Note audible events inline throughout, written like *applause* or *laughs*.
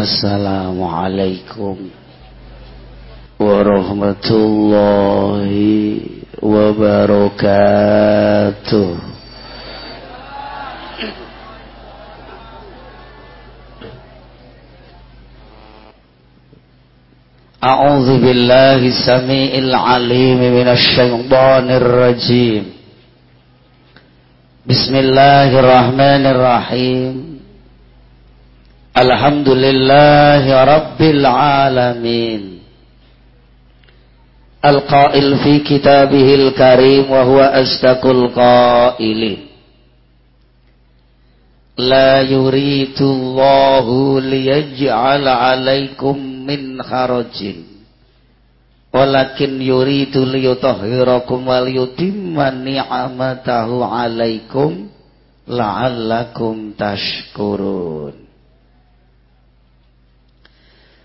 Assalamualaikum warahmatullahi wabarakatuh A'udzu billahi samiil alim minasy syaithanir rajim Bismillahirrahmanirrahim Alhamdulillahi rabbil alamin القائل في كتابه الكريم وهو أصدق القائلين لا يريد الله ليجعل عليكم من خرج ولكن يريد ليطهركم وليتم نعمته عليكم لعلكم تشكرون Wassalatu wassalamu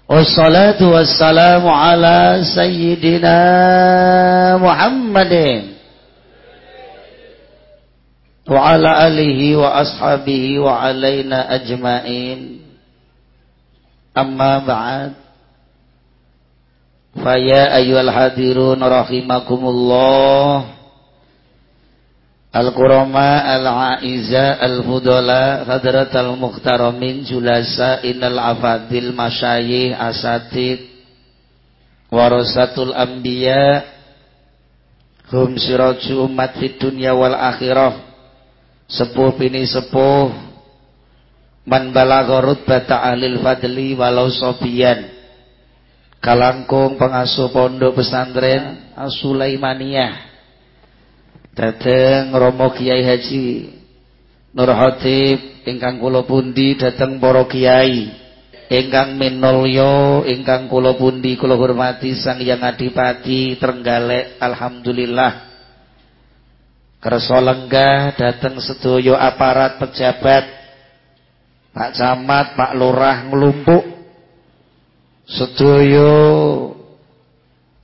والصلاة والسلام على سيدنا محمد. وعلى آله وأصحابه وعلينا أجمعين. أما بعد فيا أيها الحاضرون رحمكم الله. Al-Qurama Al-Aiza Al-Fudala Hadrat Al-Mukhtaramin Julasa Innal Afadil Masyayih Asatid Warasatul Anbiya Hum siraju umat fid dunya wal akhirah Sepuh bini sepuh Man balagha rutbata ahlil fadli walau sobian Kalangkung pengasuh pondok pesantren As-Sulaimaniyah Dateng Romo Kiai Haji Nur Hatib ingkang kula pundi dateng para kiai ingkang minulya ingkang kula pundi kula hormati Sang Hyang Adipati Trenggalek alhamdulillah. Kersa lenggah dateng sedaya aparat pejabat Pak Camat Pak Lurah nglumpuk sedaya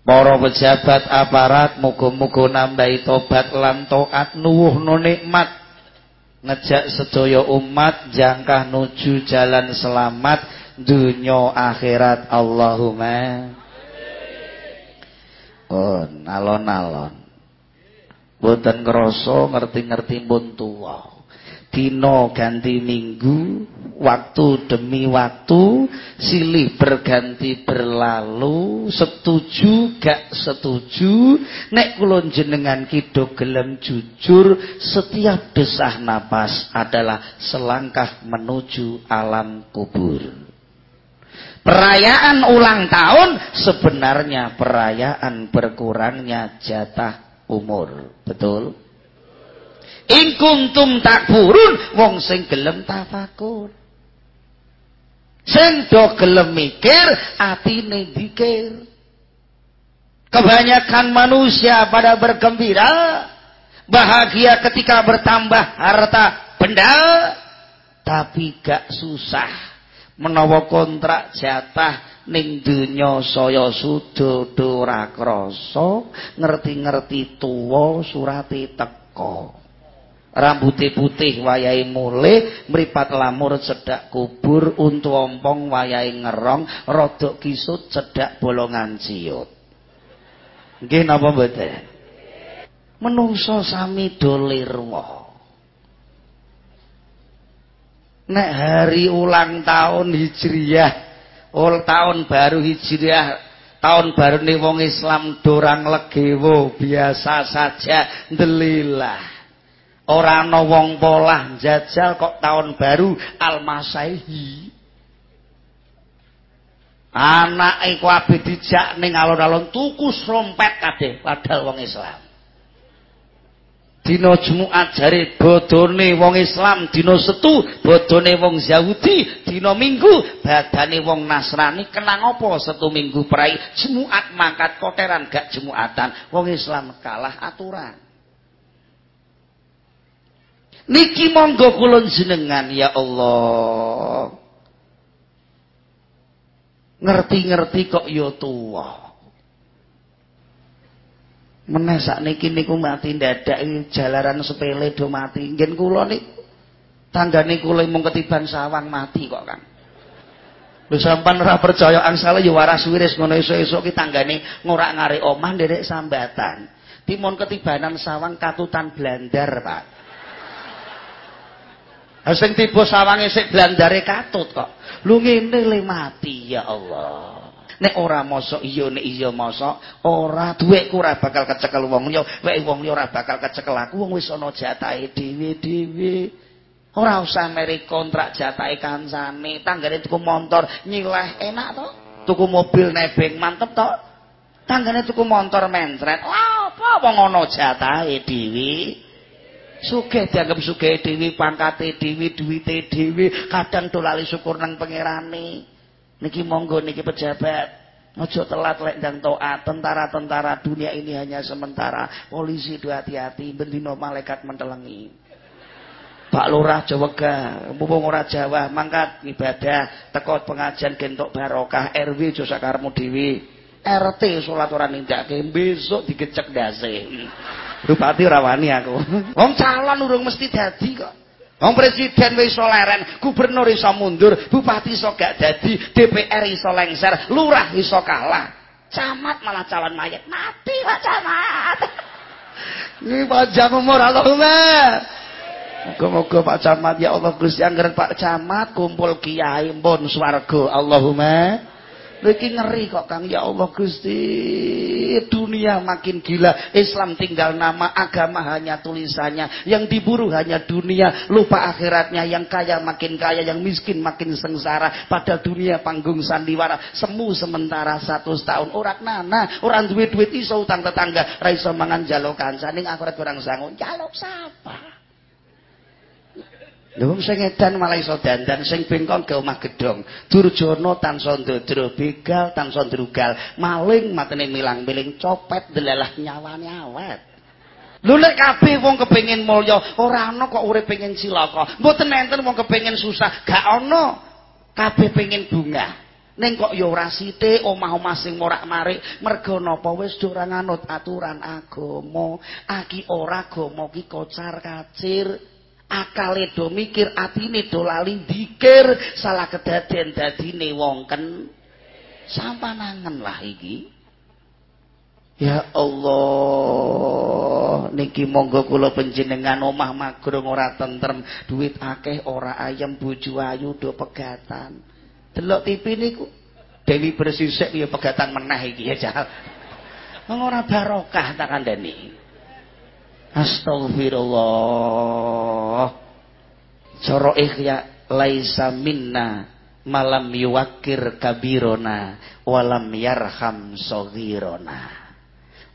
Para pejabat aparat muga-muga nambahi tobat lan taat nuwuhno nikmat ngejak sedaya umat jangkah nuju jalan selamat dunya akhirat Allahumma Oh, alon-alon. Boten krasa ngerti-ngerti pun tuwa. Dino ganti minggu waktu demi waktu silih berganti berlalu setuju gak setuju. Nek kulon jenengan kido gelem jujur setiap desah napas adalah selangkah menuju alam kubur. Perayaan ulang tahun sebenarnya perayaan berkurangnya jatah umur. Betul ing kuntum takburun wong sing gelem tafakur sing do gelem mikir atine dikir. Kebanyakan manusia pada bergembira bahagia ketika bertambah harta benda tapi gak susah menawa kontrak jatah ning donya saya sudo ora krasa ngerti-ngerti tuwa surate teko Rambutnya putih wayai mulai meripat lamur cedak kubur untuk ompong wayai ngerong rodok kisut cedak bolongan ciut. Nggih napa mboten? Menungso sami dolirwa nek hari ulang tahun hijriyah ul tahun baru hijriyah tahun baru nih wong Islam dorang legewo biasa saja ndelilah Ora ana wong polah jajal kok tahun baru Al-Masaihi. Anake kabeh dijak ning alon-alon tuku srompet kabeh padahal wong Islam. Dina Jumat jare bodone wong Islam, dina Setu bodone wong Yahudi, dina Minggu badane wong Nasrani kenang apa Setu Minggu prai Jumat mangkat koteran gak Jumatan. Wong Islam kalah aturan. Niki monggo kulon jenengan ya Allah. Ngerti-ngerti kok ya tua. Meneh niki niku mati dadak jalaran sepele do mati. Ngen kula niku tanggane kula mung ketiban sawang mati kok kan. Lho sampean ora percaya angsale ya waras wiris ngono esuk-esuk ki tanggane ngorak-ngarik omah nderek sambatan. Timun ketibanan sawang katutan blandar, Pak. Sing tiba sawange sik blandare katut kok. Lu ngene le mati ya Allah. Nek ora mosok iya nek iya mosok ora duweku ora bakal kecekel wong liya, wek wong liya ora bakal kecekel aku wong wis ana jatahe dhewe-dhewe. Ora usah meri kontrak jatahe kancane, tanggane tuku motor nyileh enak to? Tuku mobil nebeng mantep to? Tanggane tuku motor mentret. Lha apa wong ana jatahe dhewe? Sugih dianggap sugih dhewe, pangkate dhewe, duwite dhewe, kadang dolali syukur nang pangerane. Niki monggo niki pejabat. Ojo telat lek dan toat. Tentara-tentara dunia ini hanya sementara. Polisi itu hati-hati. Bendino malaikat mentelengi. Pak Lurah Jawa mumpung ora Jawa, mangkat ibadah, tekot pengajian gentok barokah, RW aja sakarmu. RT salat ora nindakake, besok digecek ndase. Bupati rawani aku. *laughs* Wong calon urung mesti dadi kok. Wong presiden wis iso leren, gubernur iso mundur, bupati iso gak dadi, DPR iso lengser, lurah iso kalah. Camat malah calon mayat. Mati Pak Camat. *laughs* Ini panjang umur Allahumma. Moga-moga Pak Camat ya Allah Gusti anggaran Pak Camat kumpul kiai pun swarga Allahumma. Lagi ngeri kok Kang ya Allah Gusti. Dunia makin gila, Islam tinggal nama, agama hanya tulisannya. Yang diburu hanya dunia, lupa akhiratnya. Yang kaya makin kaya, yang miskin makin sengsara. Pada dunia panggung sandiwara, semu sementara satu tahun. Orang nana, orang duit-duit iso utang tetangga, raiso mangan jalo kancaning akhirat kurang sanggup. Jaluk siapa? Lha sing edan malah iso dandan, sing bengkong ke omah gedhong. Durjana tansah ndodro, begal tansah ndrugal, maling matene milang-miling, copet delalah nyawane awet. Lho nek kabeh wong kepengin mulya, ora ana kok urip pengin cilaka. Mboten enten wong kepengin susah, gak ana. Kabeh pengin bunga. Ning kok ya ora sithik omah-omah sing morak-marik, merga napa wis ora nganut aturan agama. Aki ora agama ki kocar-kacir. Akale do mikir atine do lali dikir salah kedaden dadine wong ken. Sampanangen lah iki. Ya Allah niki monggo kula panjenengan omah magrung ora tentrem. Duit akeh ora ayam bojo ayu do pegatan. Delok TV niku. Dewi bersisik ya pegatan meneh iki ya jal. Ora barokah tak kandhani Astagfirullah. Cara ikhya laisa minna malam yuwakir kabirona walam yarham soghirona.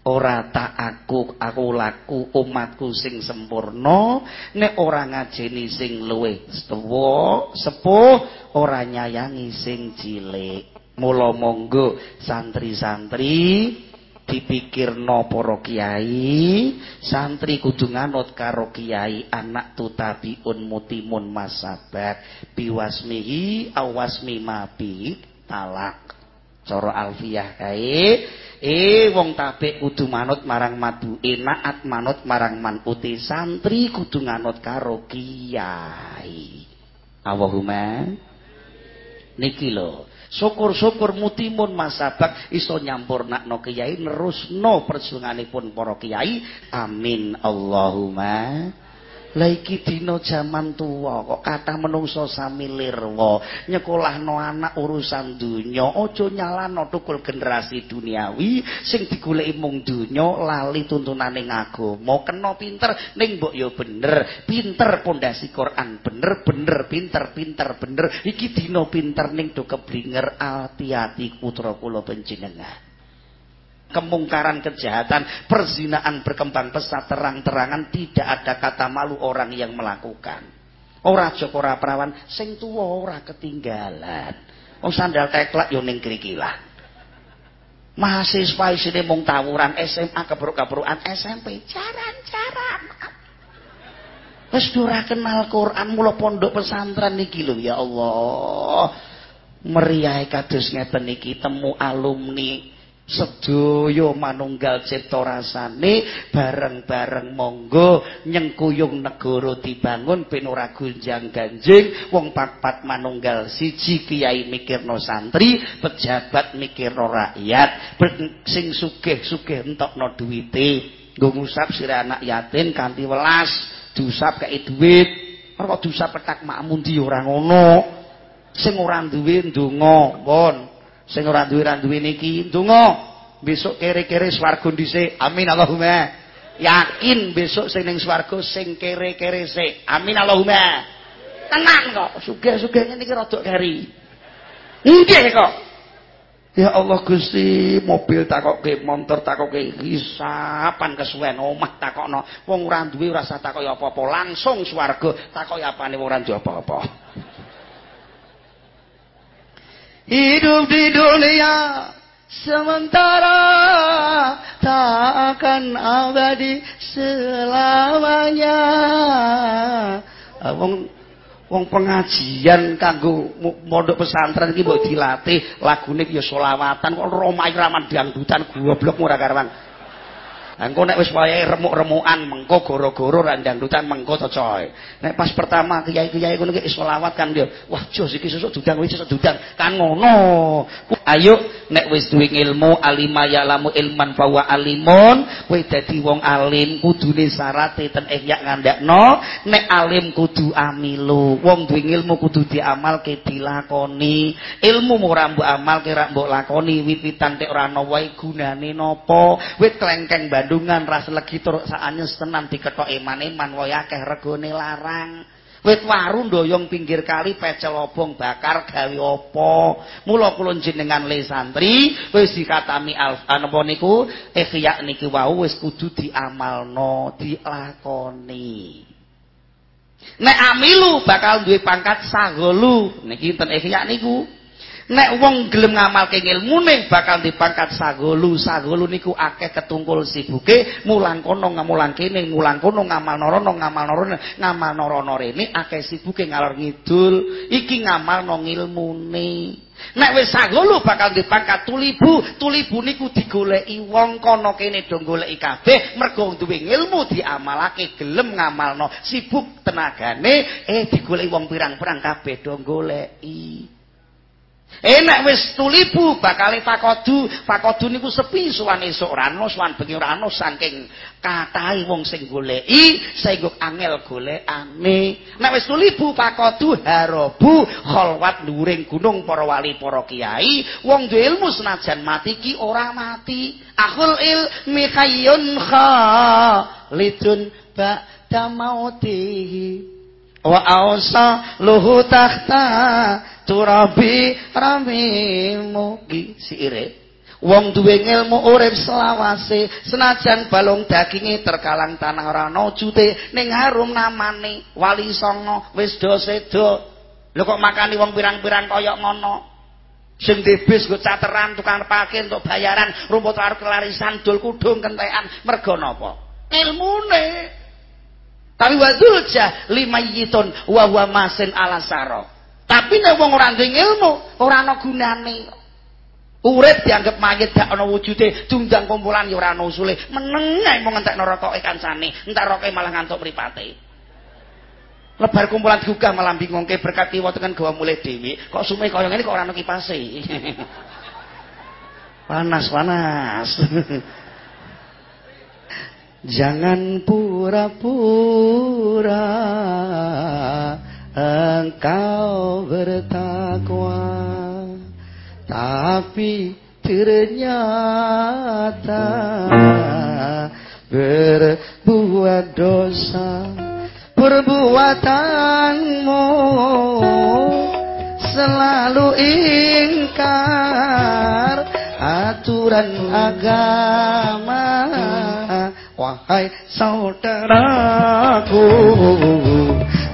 Ora tak aku aku laku umatku sing sempurna nek ora ngajeni sing luwih sepuh sepuh ora nyayangi sing cilik. Mula monggo santri-santri dipikirno para kiai santri kudu nganut karo kiai anak tutabiun mutimun masabat. Biwasmihi awasmi mabi talak. Cara alfiah kae eh wong tabik kudu manut marang madu enaat manut marang manuti santri kudu nganut karo kiai. Allahumma niki lho syukur-syukur mutimun masabak iso nyampurnakno kiai nerusno perjuanganipun para kiai. Amin. Allahumma Lah iki dina jaman kok kathah menungso sami lirwa. Nyekolahno anak urusan donya aja nyalano tukul generasi duniawi sing digoleki mung donya lali tuntunane ngagama. Kena pinter ning mbok ya bener. Pinter pondasi Quran bener bener pinter pinter bener. Iki dina pinter ning do keblinger ati-ati putra kula kemungkaran kejahatan, perzinaan berkembang pesat terang-terangan tidak ada kata malu orang yang melakukan. Ora joko ora perawan sing tuwa ora ketinggalan. Wong sandal teklak yo ning krikilan. Mahasiswa isine mung tawuran SMA kebruk-kebrukan SMP jaran-jaran. Wis ora kenal Quran mula pondok pesantren niki lho ya Allah. Meriah kados ngeten niki temu alumni sedaya manunggal cipta rasane bareng-bareng monggo nyengkuyung negara dibangun ben ora gonjang ganjing wong papat manunggal siji kiai mikirno santri pejabat mikirno rakyat sing sugih-sugih entokno duwite. Nggo ngusap sira anak yatim kanthi welas diusap kaya duit. Ora diusap petak makmun di ora ngono. Sing ora duwe ndonga pon sing ora duwe ra duwe niki ndonga besok kere-kere swarga dhisik. Amin Allahumma. Yakin besok sing ning swarga sing kere-kere sik. Amin Allahumma. Tenang kok. Sugih-sugih ngene iki rada keri. Nggih kok. Ya Allah Gusti, mobil takoke, motor takoke, isapan kesuwen omah takokno. Wong ora duwe ora usah takoki apa-apa, langsung swarga. Takoki apane wong ora apa-apa. Hidup di dunia sementara tak akan abadi selamanya. Wong wong pengajian kanggo mondok pesantren iki mbok dilatih lagune ya selawatan kok romai raman dangdutan goblok ora karuan. Engko nek wis wayahe remuk-remukan mengko goro-goro randang-dutan mengko to coy. Nek pas pertama kiai-kiai ngono selawat kan dia. Wah, jos iki sesuk dudang wis sesuk dudang. Kan ngono. Ayo nek wis duwe ilmu alima ya lamu ilman fawa alimun, kowe dadi wong alim kudune syarate ten ihya ngandakno, nek alim kudu amilu. Wong duwe ilmu kudu diamalke dilakoni. Ilmu ora mbok amalke ra mbok lakoni wiwitan tek ora ana wae gunane napa. Wit klengkeng Bandungan ras legi tur saanyes tenan dikethok iman-iman wae akeh regane larang. Wit waru ndoyong pinggir kali pecel obong bakar gawe apa? Mula kula jenengan le santri wis dikatami alf napa niku ihya niki wau wis kudu diamalno, dilakoni. Nek amilu bakal duwe pangkat sagolu. Niki enten ihya niku. Nek wong gelem ngamalke ilmune bakal dipangkat sagolu. Sagolu niku akeh ketungkul sibuke mulang kono ngamulang kene mulang kono ngamal norono ngamal norono ngamal norono rene akeh sibuke ngalor ngidul. Iki ngamal no ilmune nek wis sagolu bakal dipangkat tulibu tulibu niku digoleki wong kono kene do goleki kabeh mergo duwe ilmu diamalake gelem ngamalno sibuk tenagane eh digoleki wong pirang-pirang kabeh do goleki Enak wis tulibu bakale fakodu, fakodu niku sepi suwan esuk rano, suwan bengi rano saking katahe wong sing goleki, saenggo angel golekane. Nek wis tulibu fakodu harobu kholwat dhuwuring gunung para wali para kiai, wong duwe ilmu senajan mati ki ora mati. Akhul ilmi khayyun khalidun ba'da mautihi. Wa ausa luhu tahta turabi ramimu ki siire wong duwe ilmu urip selawase senajan balung daginge terkalang tanah ora ana jute ning harum namane wali songo wis do sedo. Lho kok makani wong pirang-pirang kaya ngono? Sing debis go cateran tukang parkir untuk bayaran rumput arep kelarisan dul kudung kentekan mergo napa? Ilmune. Tapi wadul jah lima yitun wa wa masin alasaro Tapi nek wong ora ndek ilmu, ora ana gunane. Urip dianggap mayit gak ana wujude, dundang kumpulan ya ora ana usule. Meneng ae mung entekno rokoke kancane, entar rokoke malah ngantuk mripate. Lebar kumpulan digugah malah bingungke berkat kiwa tekan gawa mulai dewi. Kok sume kaya ngene kok ora ana kipase. *laughs* panas, panas. *laughs* Jangan pura-pura engkau bertakwa tapi ternyata berbuat dosa perbuatanmu selalu ingkar. Aturan agama wahai saudaraku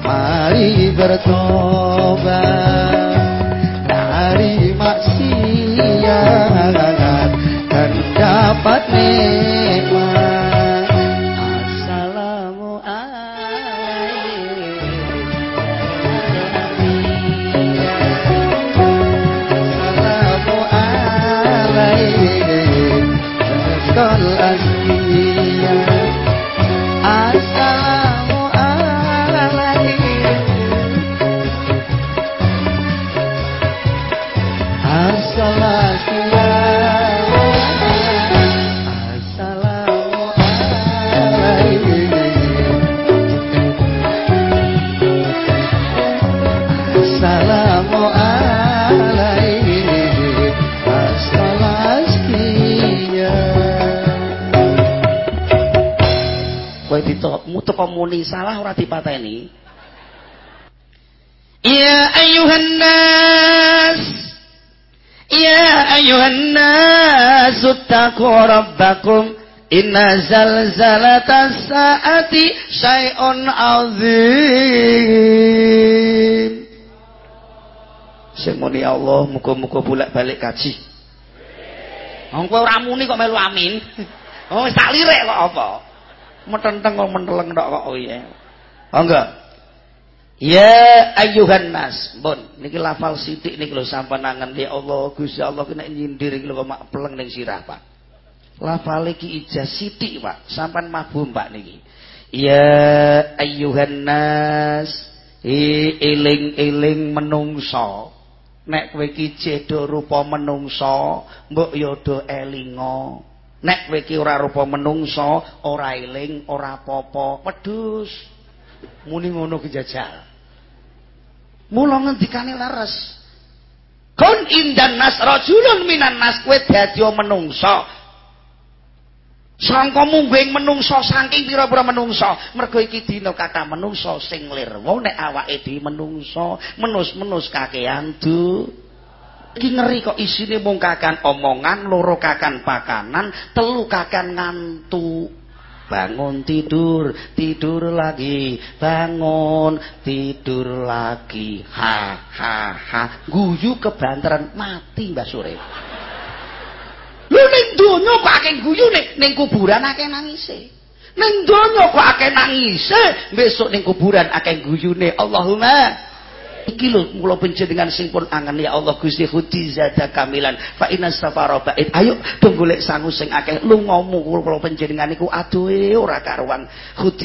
mari bertobat muni salah ora dipateni Ya ayuhan nas Ya ayuhan nas taqu rabbakum Inna zalzalatas saati syai'un azim Sing muni Allah muga-muga bolak-balik kaji Wong kowe ora muni kok melu amin Oh wis tak lirik kok apa metenteng kok menteleng tok kok oh iya. Oh enggak. Ya ayyuhan nas. Mbon, niki lafal sithik niki lho sampean nangen ya Allah Gusti Allah nek nyindir iki lho kok mak peleng ning sirah, Pak. Lafal iki ijaz sithik, Pak. Sampean mabum, Pak niki. Ya ayyuhan nas. eling-eling menungso. Nek kowe iki cedho rupa menungso, mbok ya do elinga. Nek kowe iki ora rupa menungso ora eling ora apa-apa wedhus. Muni ngono ki jajal. Mula ngendikane leres. Kun indan nas rajulun minan nas kowe dadi menungso sangka mungging menungso saking pira-pira menungso mergo iki dina kata menungso sing lirwa nek awake dhewe menungso menus-menus kakean du iki ngeri kok isine mung kakan omongan loro kakan pakanan telu kakan ngantuk. Bangun tidur tidur lagi. Bangun tidur lagi. Ha ha ha. Guyu kebanteran mati Mbak Sore lu ning donya kok akeh guyu ning ning kuburan akeh nangise? Ning donya kok akeh nangise? Besok ning kuburan akeh guyune Allahumma iki lho kula panjenengan sing pun angen. Ya Allah Gusti zada kamilan. Fa inna safara ba'id ayo do golek sangu sing akeh. Lungamu kula panjenengan iku. Aduhe ora karuan.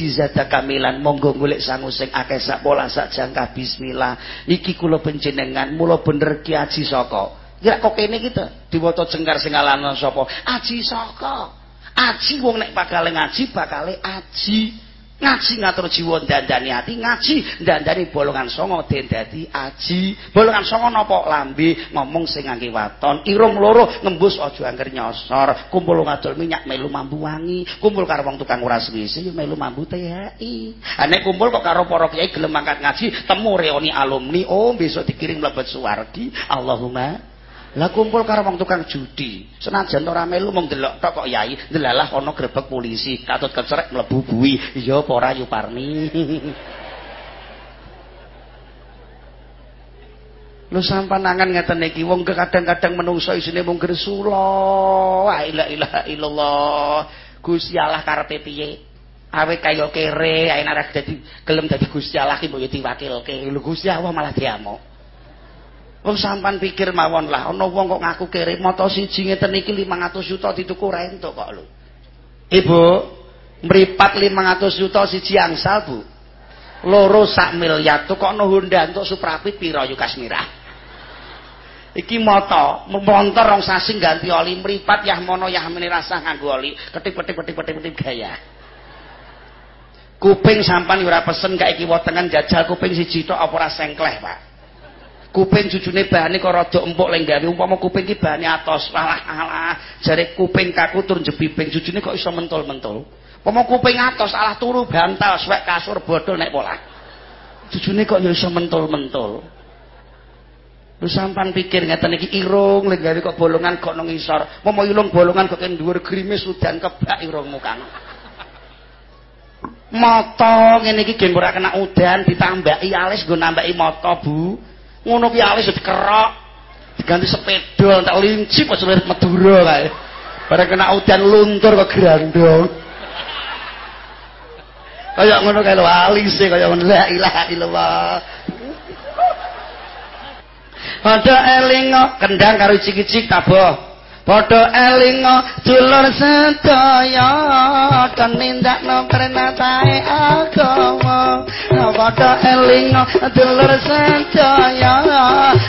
Zada kamilan. Monggo golek sangu sing akeh sak pola sak jangka. Bismillah. Iki kula panjenengan mula bener ki aji saka kira kok kene kita diwaca jengkar sing alana sapa? Aji saka aji wong nek bakal ngaji bakal aji ngaji ngatur jiwa dandani ati ngaji dandani bolongan songo den dadi aji. Bolongan songo nopo? Lambe ngomong sing ngangge waton. Irung loro ngembus aja angger nyosor. Kumpul ngadol minyak melu mambu wangi. Kumpul karo wong tukang uras wisi melu mambu THI nek kumpul kok karo para kiai gelem mangkat ngaji temu reoni alumni. Oh besok dikirim mlebet suwardi Allahumma Lah kumpul karo wong tukang judi. Senajan ora melu mung delok tok kok yai, ndelalah ana grebek polisi, katut kecerek mlebu buwi. Iya apa ora Yuparni? Lu *laughs* sampan nangan ngeten iki wong kadang-kadang menungso isine mung gresula. La ilaha illallah. Gusti Allah karepe piye? Awe kaya kere, ae nek dadi gelem dadi Gusti Allah ki mbok diwakilke. Lho Gusti Allah malah diamuk. Wong sampan pikir mawon lah, ana wong kok ngaku kere moto siji ngeten iki 500 juta dituku ora entuk kok lho. Ibu, mripat 500 juta siji angsal, Bu. Loro sak miliar tuh kok no Honda untuk Suprapit piro yuk Kasmirah. Iki moto, montor rong sasi ganti oli mripat yah mono yah meni rasa nganggo oli, ketip-ketip ketip-ketip ketip gaya. Kuping sampan ora pesen gak iki wotengan jajal kuping siji tok apa ora sengkleh, Pak. Kuping jujune bahane kok rada empuk lek gawe. Umpama kuping iki bahane atos. Alah alah. Jare kuping kaku tur jebibing jujune kok iso mentul-mentul. Umpama kuping atos alah turu bantal swek kasur bodol nek pola. Jujune kok ya iso mentul-mentul. Lu sampan pikir ngeten iki irung lek gawe kok bolongan kok nang isor umpama ilung bolongan kok dhuwur grimis udan kebak irungmu kang. Moto ngene iki gen kena udan ditambaki alis nggo nambaki moto bu ngono ki alis dikerok diganti sepeda tak linci pas lirik Madura kae. Bareng kena udan luntur kok grandong. Kaya ngono kae lho alise kaya ngono. La ilaha illallah. Ada eling kendang karo cicik-cicik taboh padha elinga dulur sedaya kanindakno pernatae agama. Padha elinga dulur sedaya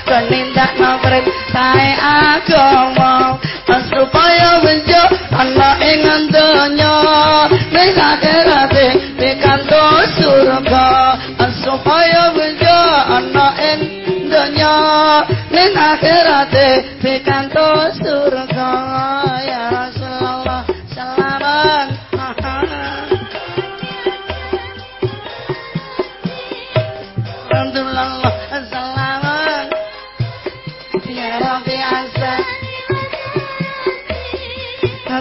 kanindakno pernatae agama. Supaya menjo ana ing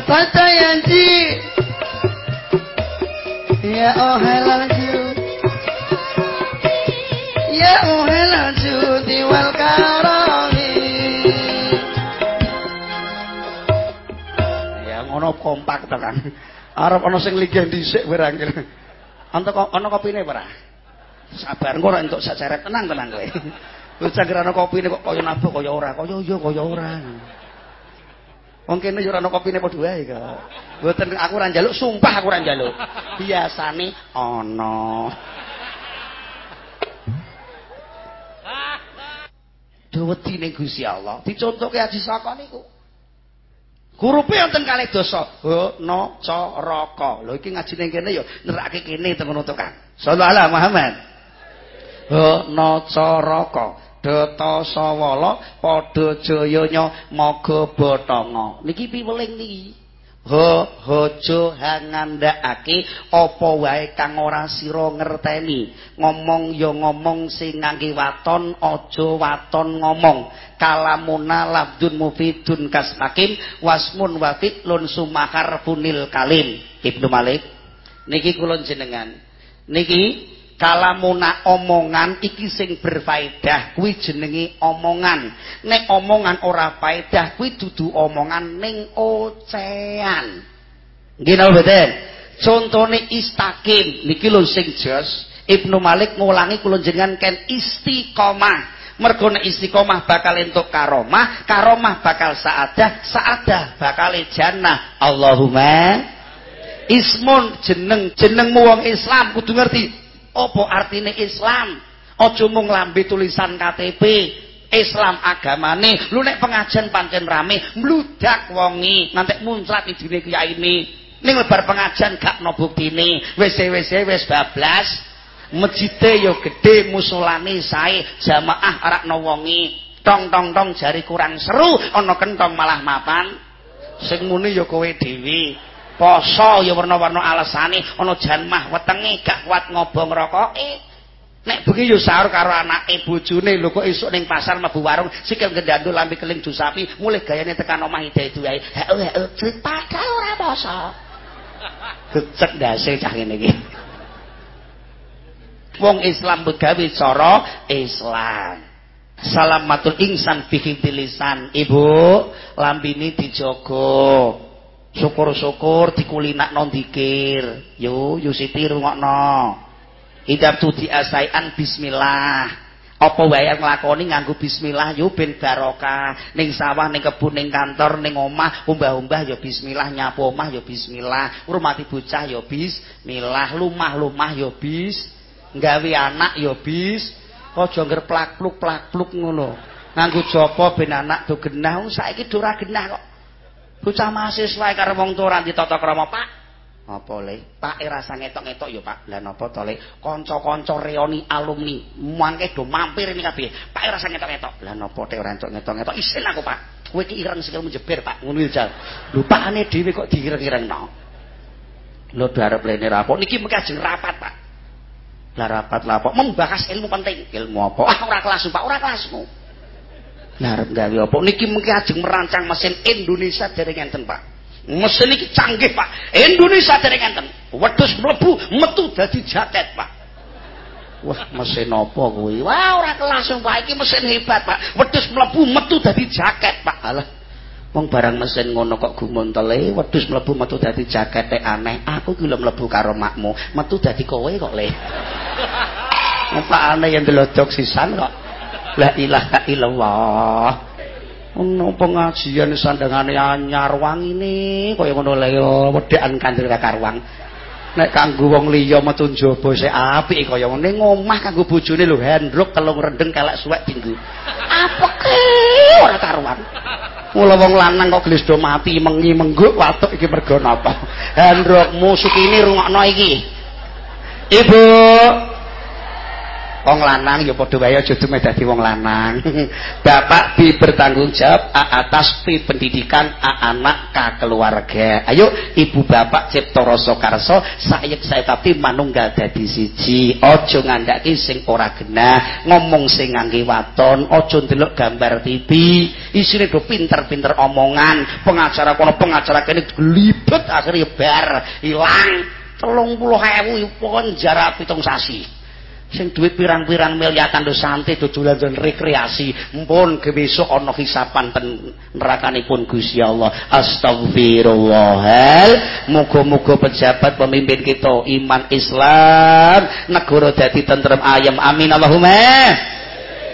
Kata Yanti Ya oh halal Ya oh halal wal karami ngono kompak to kan. Arep ana sing linggih dhisik kowe rangkil. Antuk ana kopine ora? Sabar engko ora entuk sak ceret tenang-tenang kowe. Cangger ana kopine kok kaya nabuk kaya ora, kaya iya kaya ora. Wong kene yo ora ana kopine padha wae kok. Mboten aku ora njaluk, sumpah aku ora njaluk. Biasane ana. Deweti ning Gusti Allah, dicontohke Haji Saka niku. Hurufe wonten kalih dosa. Ho no ca raka. Lho iki ngaji ning kene ya nerakake kene teng ngono to Kang. Sallallahu alaihi Muhammad. Ho no ca raka. Data sawala padha jayanya maga bathanga. Niki piweling niki. ha aja hangandhakake apa wae kang ora sira ngerteni ngomong ya ngomong sing ngangge waton aja waton ngomong kalamuna labdun mufidun kasmakim wasmun wa fi'lun sumakar funil kalim Ibnu Malik niki kula jenengan niki kalamuna omongan iki sing berfaedah kuwi jenenge omongan. Nek omongan ora faedah kuwi dudu omongan ning ocean nggih napa mboten contone istakim. Niki lho sing jos Ibnu Malik ngulangi kula jenengan ken istiqomah. Mergo nek istiqomah bakal entuk karomah karomah bakal saadah saadah bakal jannah. Allahumma ismun jeneng jenengmu wong Islam kudu ngerti apa artine Islam? Aja mung lambe tulisan KTP Islam agamane. Lu nek pengajian pancen rame mludak wongi. Ngantek muncrat idine kiyaine ning lebar pengajian gak no buktine. Wis-wis wis bablas. Masjide yo gedhe musolane sae jamaah arakno wongi. Tong tong tong jari kurang seru ana kentong malah mapan. Sing muni ya kowe dhewe poso ya warna-warna alasane ana janmah wetenge gak kuat ngobong rokoke. Nek bengi ya sahur karo anake bojone lho kok esuk ning pasar mlebu warung sikil gendandul lambe keling ju sapi mulih gayane tekan omah ide itu wae. Heu heu padha ora poso gecek ndase cah ngene iki. Wong Islam begawe cara Islam. Salamatul insan bihi lisan ibu lambini dijogo syukur-syukur dikulinakno dzikir yo yo siti rungokno. Idap tu diasaian bismillah. Apa wae nglakoni nganggo bismillah? Yo ben barokah. Ning sawah ning kebun ning kantor ning omah umbah-umbah yo bismillah. Nyapu omah yo bismillah. Ngurmati bocah yo bismillah. Lumah-lumah yo bis. Nggawe anak yo bis. Aja ngger plak-pluk plak-pluk ngono. Nganggo jopo ben anak do genah. Saiki do genah kok bocah mahasiswa karo wong tuwa ditata krama Pak. Apa le? Pak e rasa ngetok-ngetok ya Pak. Lha napa to le? Kanca-kanca reoni alumni. Mangke do mampir ini kabeh. Pak e rasa ngetok-ngetok. Lha napa te ora ngetok-ngetok isin aku Pak. Kowe iki ireng sikilmu jeber Pak. Ngono jal. Lho pakane dhewe kok diireng-irengno lho darep lene rapo niki mengke ajeng rapat Pak. Lah rapat lah apa membahas ilmu penting. Ilmu apa? Ah ora kelas Pak. Ora kelasmu Lah arep gawe apa? Niki mungkin ajeng merancang mesin Indonesia dereng enten, Pak. Mesin iki canggih, Pak. Indonesia dereng enten. Wedhus mlebu metu dadi jaket, Pak. Wah, mesin apa kuwi? Wah, ora kelas, Pak. Iki mesin hebat, Pak. Wedhus mlebu metu dadi jaket, Pak. Alah. Wong barang mesin ngono kok gumuntele, wedhus mlebu metu dadi jaket aneh. Aku ki mlebu karo makmu, metu dadi kowe kok, Le. Pak aneh yang delodok sisan kok. La ilaha illallah. Ono pengajian sandangane anyar wangine kaya ngono lho wedekan kanjeng karuang nek kanggo wong liya metu njaba sik apik kaya ngene ngomah kanggo bojone lho hendruk telung rendeng kelek suwek dinggo apeke ora karuan mula wong lanang kok gelis do mati mengi mengguk watuk iki mergo napa. Hendruk musik rungokno iki. Ibu wong lanang ya padha wae aja dume dadi wong lanang. *laughs* Bapak bi bertanggung jawab A atas pi pendidikan A anak ka keluarga. Ayo ibu bapak cipta rasa karsa sayek saya tapi manunggal dadi siji. Aja ngandhaki sing ora genah, ngomong sing ngangge waton, aja ndelok gambar TV. Isine do pinter-pinter omongan, pengacara kono pengacara kene glibet akhirnya bar ilang. telung puluh ewu pokoknya jarak pitung sasi sing duit pirang-pirang miliatan do santai do dolan rekreasi. Mpun ke besok ana hisapan ten nerakanipun Gusti Allah. Astagfirullahal muga-muga pejabat pemimpin kita iman Islam negara dadi tentrem ayam. Amin. Allahumma.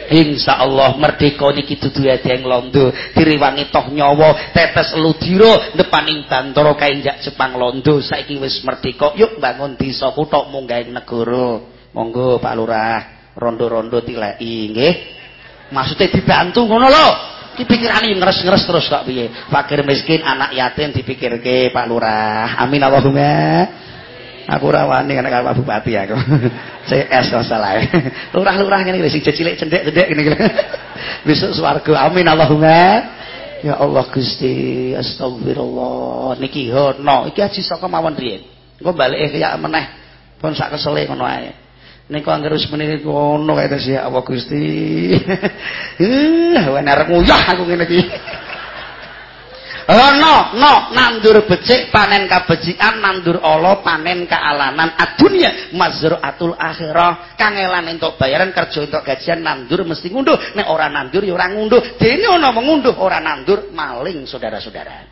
Insya Allah merdeka niki dudu yang londo. Diriwangi toh nyawa tetes ludira depaning bantara kaenjak Jepang londo. Saiki wis merdeka. Yuk bangun desa kutok munggah negara monggo Pak Lurah. Rondo-rondo tileki nggih. Maksudnya dibantu ngono lho. Dipikirani ngeres-ngeres terus kok piye? Fakir miskin anak yatim dipikirke Pak Lurah. Amin Allahumma. Aku ora wani nek Pak Bupati aku. CS kok salah lurah-lurah ngene iki sing cilik cendek-cendek ngene iki *laughs* besok swarga. Amin Allahumma. Ya Allah Gusti astagfirullah. Niki hono. Iki aji saka mawon riyen. Engko balik kaya meneh. Pun sak kesele ngono ae Niku anggere wis meneh ngono kae tes ya Allah Gusti. *laughs* Eh, wen arep nguyah aku ngene iki. *laughs* Oh no, nandur becik panen kabecikan, nandur Allah panen kealanan. Adunya mazraatul akhirah. Kangelan entuk bayaran kerja entuk gajian nandur mesti ngunduh. Nek ora nandur ya ora ngunduh. Dene ana mengunduh ora nandur maling saudara-saudara.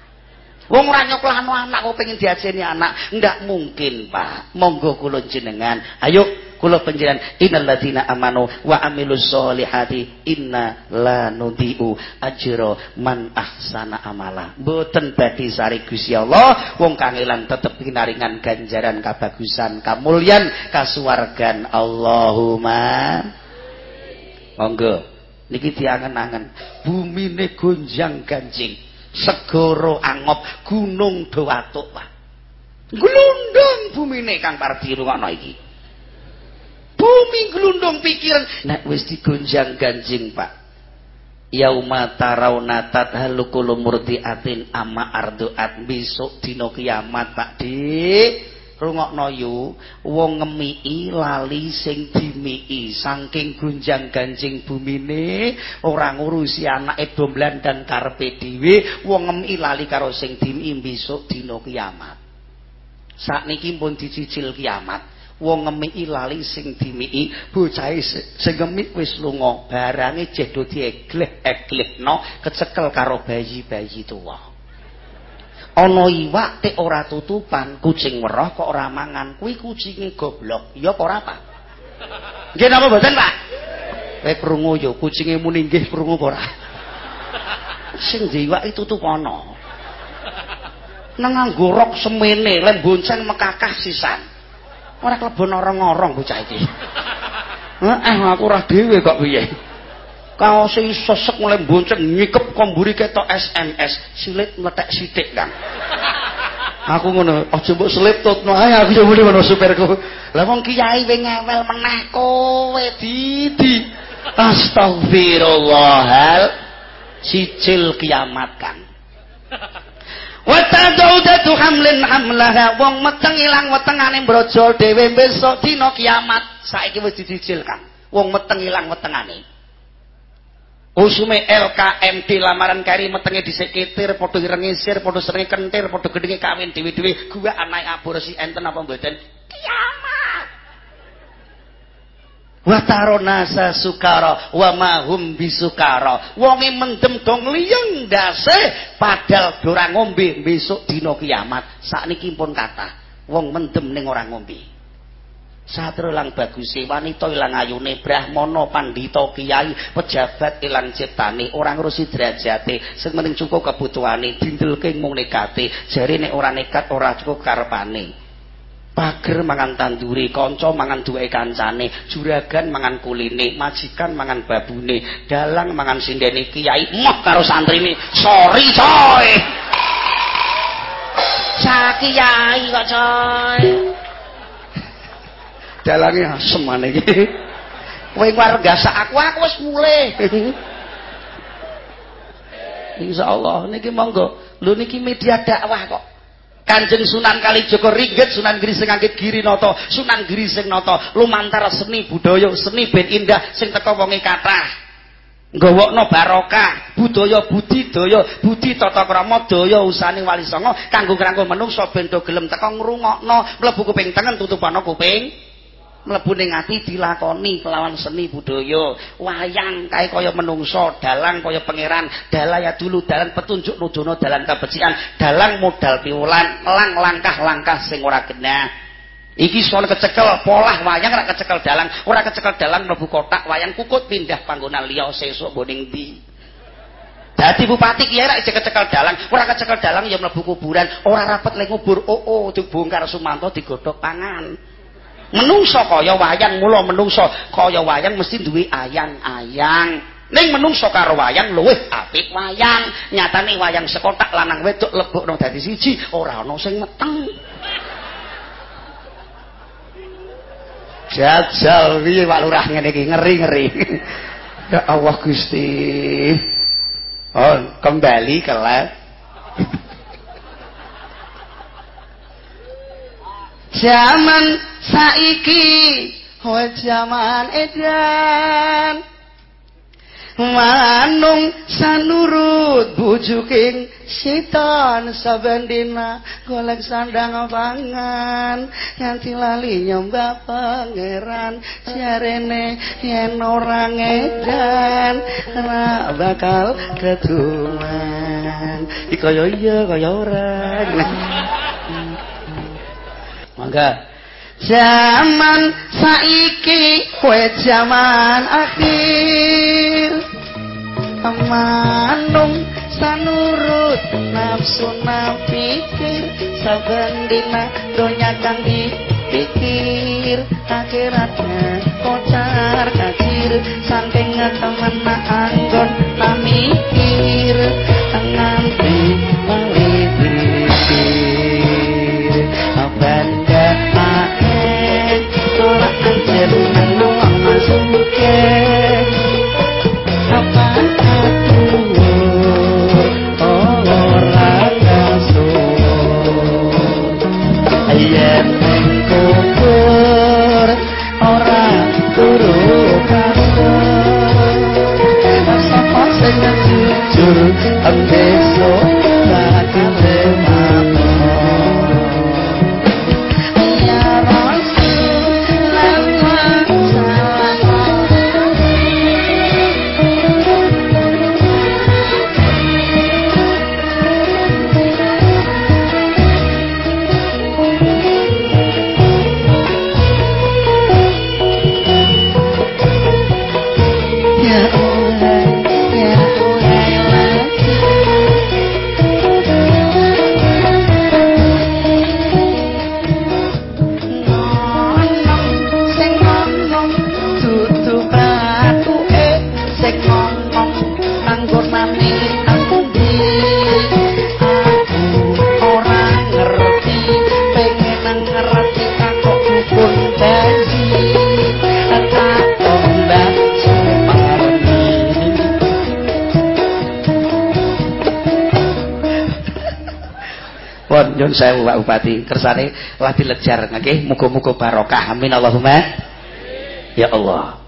Wong ora nyoklahno anak kok pengen diajeni anak, ndak mungkin, Pak. Monggo kula jenengan, ayo kula panjenengan innal ladzina amanu wa amilus solihati inna la nudiu ajra man ahsana amala. Mboten badhe sari Gusti Allah wong kangelan tetep pinaringan ganjaran kabagusan kamulyan kasuwargan. Allahumma monggo. Niki diangen-angen. Bumine gonjang ganjing segara angop gunung dawatuk Pak. Glundung bumine Kang Pardi rungokno iki bumi glundung pikiran nek wis digonjang ganjing Pak. Yauma tarawna tadhalukul murdiatin amma arduat besok dina kiamat Pak Dik. Rungokno yu wong ngemiki lali sing dimiki. Saking gonjang ganjing bumine ora ngurusi anake domblan dan karepe dhewe. Wong ngemiki lali karo sing dimiki besok dina kiamat. Sakniki pun dicicil kiamat wong ngemiki lali sing dimiki bocahe sing ngemik wis lunga barange jeh do diegleh-eglehno kecekel karo bayi-bayi tuwa. Ana iwak tek ora tutupan kucing weruh kok ora mangan kuwi kucinge goblok. Ya apa ora Pak? Nggih napa mboten Pak? Kowe krungu yo kucinge muni nggih krungu ora? Sing diwak itu tutupono. Nang nganggo rok semene lem bonceng mekakah sisan ora klebon orang-orang bocah iki. Heeh, aku ora dhewe kok piye. Kaos iki sesek mulai bonceng nyikep komburi ketok SMS, silit mletek sithik, Kang. Aku ngono, aja mbok seliptutno ae aku yo muni ngono supirku. Lah wong kiai wing ngewel meneh kowe didi. Astagfirullahal sicil kiamat kan. Wa tadudatu hamlin hamlaha wong meteng ilang wetengane brojol dhewe besok dina kiamat. Saiki wis dicicilkan wong meteng ilang wetengane. Usume LKMD lamaran kari metenge dhisik ketir padha irengisir padha sering kentir padha gedenge kawin dhewe-dhewe gua anak aborsi enten apa mboten? Kiamat wa tarona sukara wa mahum bisukara. Wonge mendem dong liyeng ndase padahal ora ngombe besok dina kiamat. Sakniki pun kathah wong mendem ning ora ngombe. Satrio ilang baguse, wanita ilang ayune, brahmana, pandhita, kiai, pejabat ilang ciptane, ora ngurusi derajate, sing cukup kebutuhane, dindelke mung nekate, jare nek ora nekat ora cukup karepane. Pager mangan tanduri, kanca mangan duwe kancane, juragan mangan kuline, majikan mangan babune, dalang mangan sindene kiai, moh karo santrine. Sorry, coy. Sakiyai kok, coy. dalange asem maneh iki. Kowe gasak aku aku wis mulih. Insyaallah niki monggo. Lho niki media dakwah kok. Kanjeng Sunan Kalijaga ringget Sunan Giri sing angkit Giri Nata, Sunan Giri sing nata lumantar seni budaya, seni ben indah sing teka wonge kathah. Nggawakno barokah, budaya budidaya, budi tata krama daya usane wali songo kanggo ngrangkul menungsa ben gelem teka ngrungokno mlebu kuping tengen tutupana kuping mlebu ning ati dilakoni kelawan seni budaya. Wayang kae kaya menungso dalang kaya pangeran. Dalaya dulu dalan petunjuk nujono dalan kabecikan. Dalang modal piwulan lang langkah-langkah sing ora genah. Iki soal kecekel polah wayang ora kecekel dalang. Ora kecekel dalang mlebu kotak wayang kukut pindah panggonan liya sesuk boning ndi. Dadi bupati kiai ra kecekel dalang, ora kecekel dalang ya mlebu kuburan, ora rapet le ngubur. Oh oh dibongkar Sumanto digodhog pangan. Menungso kaya wayang mula menungso kaya wayang mesti duwe ayang-ayang. Ning menungso karo wayang luwih apik wayang. Nyatane wayang sekotak lanang wedok lebokno dadi siji ora ana sing meteng. Jajal piye Pak Lurah? Ngene iki ngeri-ngeri. *laughs* Ya Allah Gusti. Oh kembali ke lab zaman saiki. Wa zaman edan. Manung sanurut bujuking setan saben dina golek sandang pangan. Nganti lali nyembah pangeran jarene yen ora edan ora bakal ketuman iki kaya iya kaya ora mangga. Zaman saiki kue zaman akhir. Manung sanurut nafsu napikir saben dina donya kang dipikir. Akhiratnya kocar kacir saking temen anggon tamikir yen kukur ora turu kasur sapa sing jujur nyun sewu Pak Bupati kersane lah dilejar. Nggih muga-muga barokah. Amin. Allahumma. Ya Allah.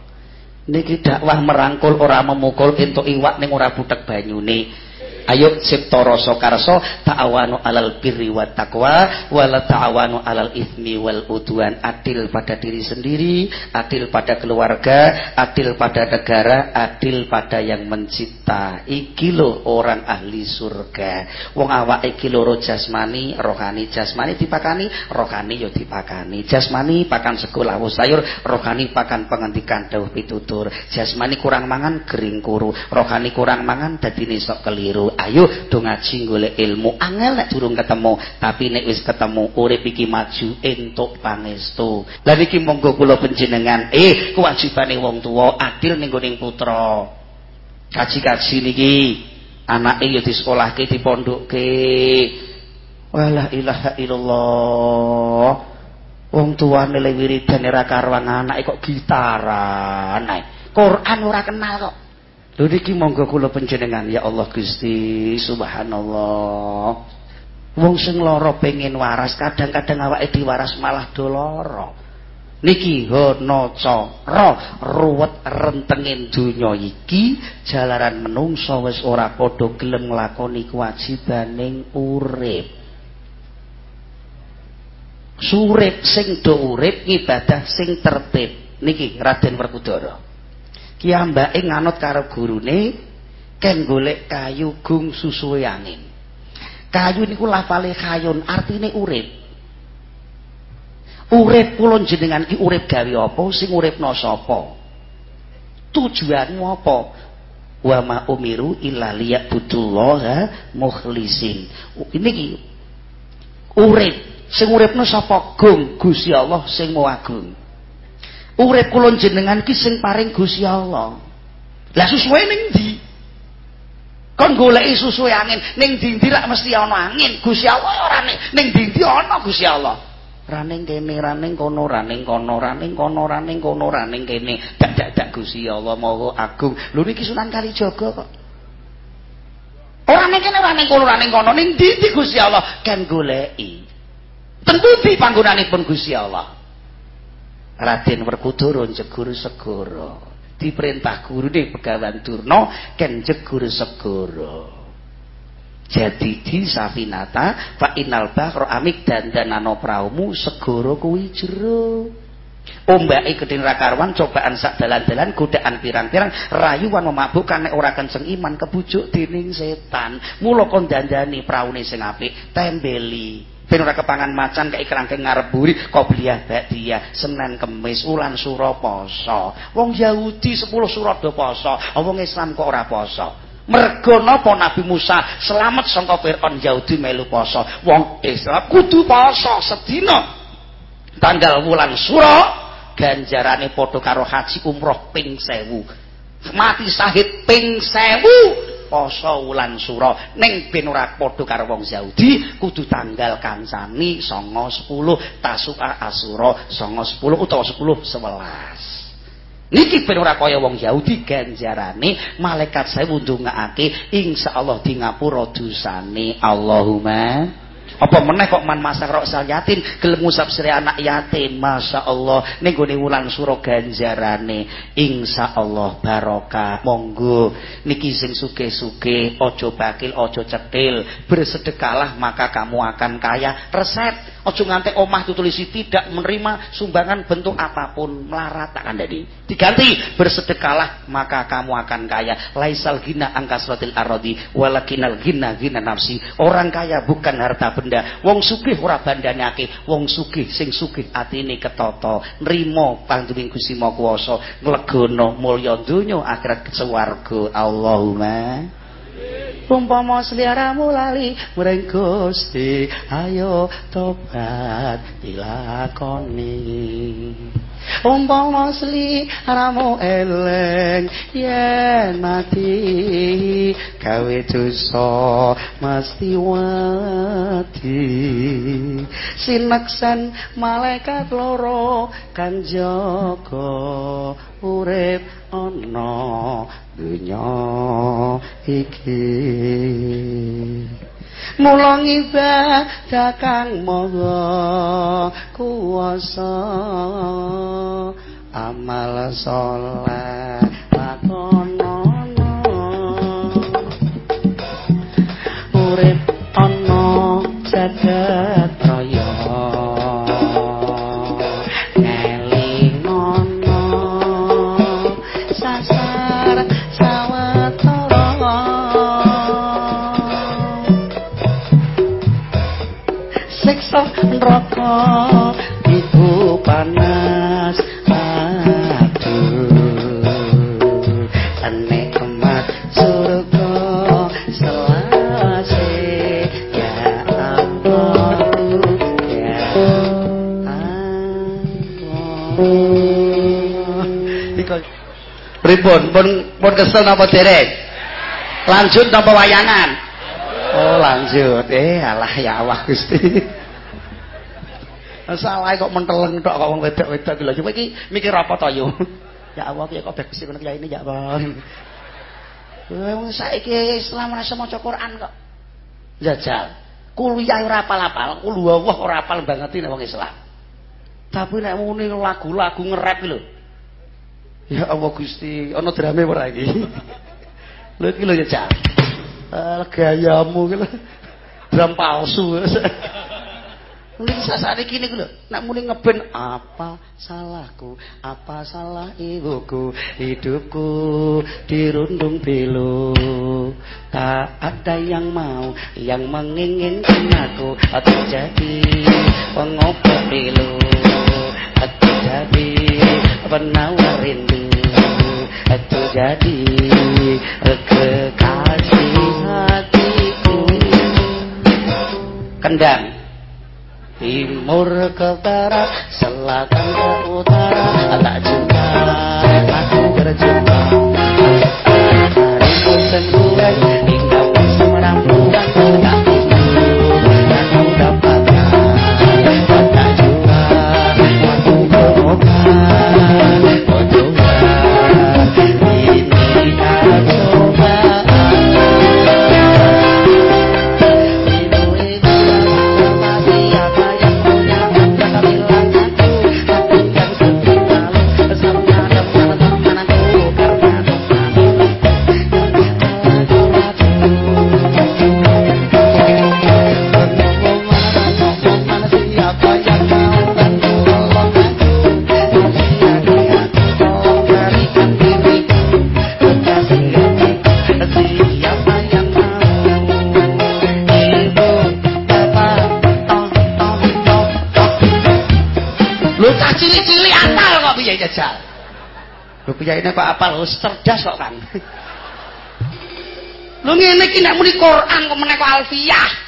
Niki dakwah merangkul ora memukul entuk iwak ning ora butek banyune ayo cipta rasa karsa ta'awanu alal birri wat taqwa wala ta'awanu alal ithmi wal udwan. Adil pada diri sendiri adil pada keluarga adil pada negara adil pada yang mencipta. Iki lo orang ahli surga. Wong awak iki loro jasmani rohani jasmani dipakani rohani yo dipakani. Jasmani pakan sekolah sayur rohani pakan penghentikan dawuh pitutur. Jasmani kurang mangan kering kuru. Rohani kurang mangan dadi sok keliru ayo do ngaji golek ilmu. Angel nek durung ketemu tapi nek wis ketemu urip iki maju entuk pangestu. Lha iki monggo kula panjenengan. Eh kewajibane wong tuwa adil ning gone putra. Kaji-kaji niki anake ya disekolahke dipondokke wala ilaha illallah. Wong tuane le wiridan ora karuan anake kok gitaran Quran ora kenal kok Lho niki monggo kula panjenengan ya Allah Gusti subhanallah. Wong sing lara pengen waras kadang-kadang awake diwaras malah do lara. Niki hono cara ruwet rentengin donya iki jalaran menungso wis ora padha gelem nglakoni kewajibaning urip. Surip sing do urip ibadah sing tertib. Niki Raden Werkudara. Kiambake nganut karo gurune ken golek kayu gung susuwe angin. Kayu niku lafale khayun artine urip. Urip kula jenengan iki urip gawe apa sing uripno sapa? Tujuanmu apa? Wa ma umiru illa liya'budullaha mukhlisin. Ini ki urip sing uripno sapa? Gung Gusti Allah sing agung urip kula jenengan ki sing paring Gusti Allah. Lah susuwe ning ndi? Kon goleki susuwe angin. Ning ndi rak mesti ana angin? Gusti Allah ora ning ning ndi ana Gusti Allah. Raning kene raning kono raning kono raning kono raning kono raning kene. Dak dak dak Gusti Allah maha agung. Lho niki Sunan Kalijaga kok. Ora ning kene raning kono raning kono. Ning ndi Gusti Allah? Kan goleki. Tentu di panggonanipun Gusti Allah Raden Werkudara jegur segara. Diperintah gurune Begawan Durna ken jegur segara. Jadi di Safinata fa inal bahra amik dandanana praumu segara kuwi jero. Ombake gedhe ra karuan cobaan sak dalan-dalan godaan pirang-pirang rayuan memabukkan nek ora kenceng iman kebujuk dening setan. Mula kon dandani praune sing apik tembeli ben ora kepangan macan kayak kerangkeng ngarep buri qobliyah ba'diyah Senin Kemis ulan sura poso. Wong Yahudi 10 surat do poso wong Islam kok ora poso? Mergo napa Nabi Musa? Selamat saka Firaun Yahudi melu poso. Wong Islam kudu poso sedina. Tanggal wulan sura ganjarane padha karo haji umroh ping 1000 mati sahid ping 1000 poso wulan sura. Ning ben ora padha karo wong Yahudi kudu tanggal kancani 9 10 tasuka asura 9 10 utawa 10 11 niki ben ora kaya wong Yahudi ganjarane malaikat saya ndongaake insyaallah di ngapura dosane Allahumma apa meneh kok man masak rok sal gelem ngusap sire anak yatim. Masyaallah ning gone wulan sura ganjarane. Insyaallah barokah. Monggo. Niki sing sugih-sugih aja bakil aja cetil bersedekahlah maka kamu akan kaya. Resep Ojo ngantek omah tutulisi tidak menerima sumbangan bentuk apa pun melarat tak kandani. Diganti bersedekahlah maka kamu akan kaya. Laisal gina angkasratil arodi walakinal gina gina nafsi. Orang kaya bukan harta benda. Wong sugih ora bandanyake. Wong sugih sing sugih atine ketoto. Nrimo pantuning Gusti Maha Kuwasa nglegono mulya akhirat swarga. Allahumma umpama sliramu lali mring Gusti ayo tobat dilakoni. Umpama sliramu eleng yen mati gawe dosa mesti wati sineksan malaikat loro kan jaga urip ana dunya iki. Mula ngibadah kang maha kuwasa. Amal saleh lakonono. Urip ana jagat Pripun pun pun kesel napa derek? Lanjut napa wayangan? Oh lanjut. Eh alah ya Allah Gusti. Salah kok menteleng tok kok wong wedok-wedok lho. Coba iki mikir apa to yo? Ya Allah ki kok bagus ngono ini ya Allah. Wong saiki Islam rasa maca Quran kok. Jajal. Kuliah ora apal-apal, kulo Allah ora apal banget nek wong Islam. Tapi nek muni lagu-lagu ngerap lho. Ya Allah Gusti, ana drame ora iki? *laughs* Lho iki lho jajal. Eh gayamu ki lho. Dram palsu. *laughs* Ning sasane kene ku lho, nek muni ngeben apa salahku, apa salah ibuku, hidupku dirundung pilu. Tak ada yang mau, yang menginginkan aku atau jadi pengobat pilu. Atau jadi penawar rindu. Atau jadi kekasih hatiku. Kendang. timur ke barat selatan ke utara tak jumpa aku berjumpa hari hujan Piyaine kok apal cerdas kok kan. Lho ngene iki nek muni Quran kok meneh kok alfiyah.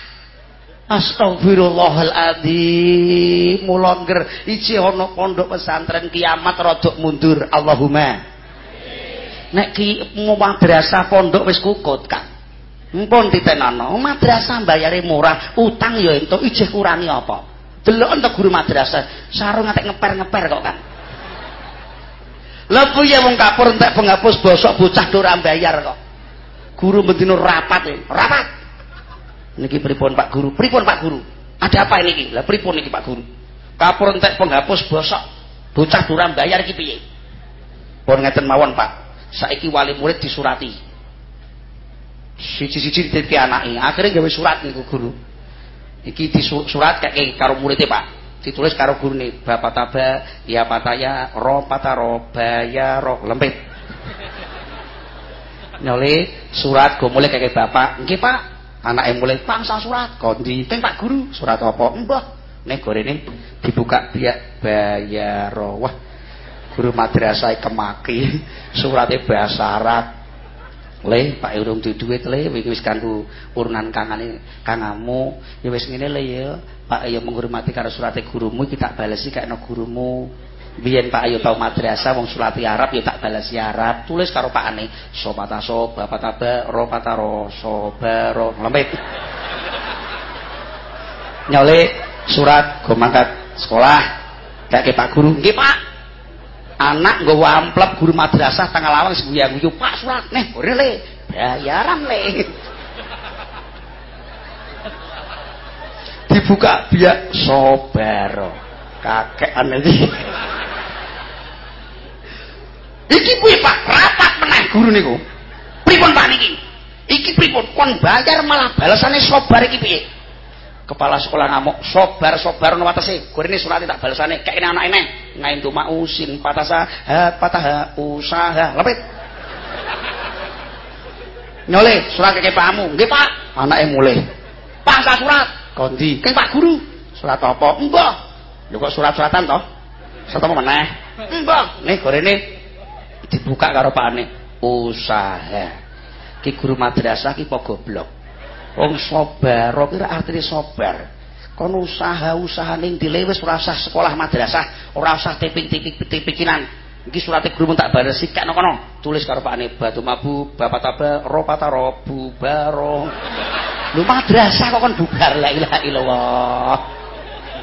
Astagfirullahaladzim Mula ngger Iji ana pondok pesantren kiamat Rodok mundur. Allahumma. Nek ki madrasah pondok wis kukut kan Mpun titenana madrasah bayare murah utang ya entuk ijih kurangi apa? Delok entuk guru madrasah. Sarung ngantek ngeper-ngeper kok kan Lah piye wong kapur entek penghapus bosok bocah ora bayar kok. Guru bendino rapat. Rapat. Niki pripun Pak Guru? Pripun Pak Guru? Ada apa ini? Lah pripun niki Pak Guru? Kapur entek penghapus bosok bocah ora bayar iki piye? Pun ngeten mawon Pak. Saiki wali murid disurati. Siji-siji dititipke anake. Akhire gawe surat niku guru. Iki disurat kake karo muridé Pak. Ditulis karo gurune bapak taba ya pataya ro pataro baya ro lempit. Nyoli surat go mulai kakek bapak. Nggih pak. Yang mulai pangsa surat. Kondi teng pak guru. Surat apa? Mbah. Nih gorene dibuka biak bayaro wah guru madrasah kemaki. *laughs* Suratnya bahasa Arab le pak urung duit le wis kanggo urunan kangane kangamu ya wis ngene le ya Pak Ayo menghormati karo surate gurumu iki tak balesi kaya gurumu. Biyen Pak Ayo tau madrasah wong surati Arab ya tak balesi Arab. Tulis karo Ane, sopata sop, bapak taba, ro pataro, sobaro, lembek. Nyole surat go mangkat sekolah. Kayak Pak Guru, nggih Pak. Anak nggawa amplop guru madrasah tanggal lawang guyu-guyu, Pak surat ora le, bayaran le. *laughs* dibuka biak sobaro kakean iki. *laughs* Iki piye Pak rapat meneh guru niku. Pripun Pak niki? Iki pripun? Kon bayar malah balasane sobar iki piye kepala sekolah ngamuk sobar sobar no watese gorene surat tak balasane kayak ini anak ini. Ngain tuh mausin patah sah ha patah ha usaha. Lepit. Nyole surat kayak pamu nggih pak. Anake mulai pak surat. Kondi. Kayak pak guru. Surat apa? Mbah. Lho kok surat-suratan toh? Satu meneh? Mbah. Nih gorene dibuka karo pakane usaha. Ki guru madrasah ki po goblok wong sabar ki artine sabar kon usaha-usaha ning dilewes ora usah sekolah madrasah ora usah tiping-tiping-tipikinan. Iki surate guru tak balas sikakno kono. Tulis karo pakane batu mabu bapak taba ro pataro bubaro. Lu madrasah kok kon bubar? La ilaha illallah.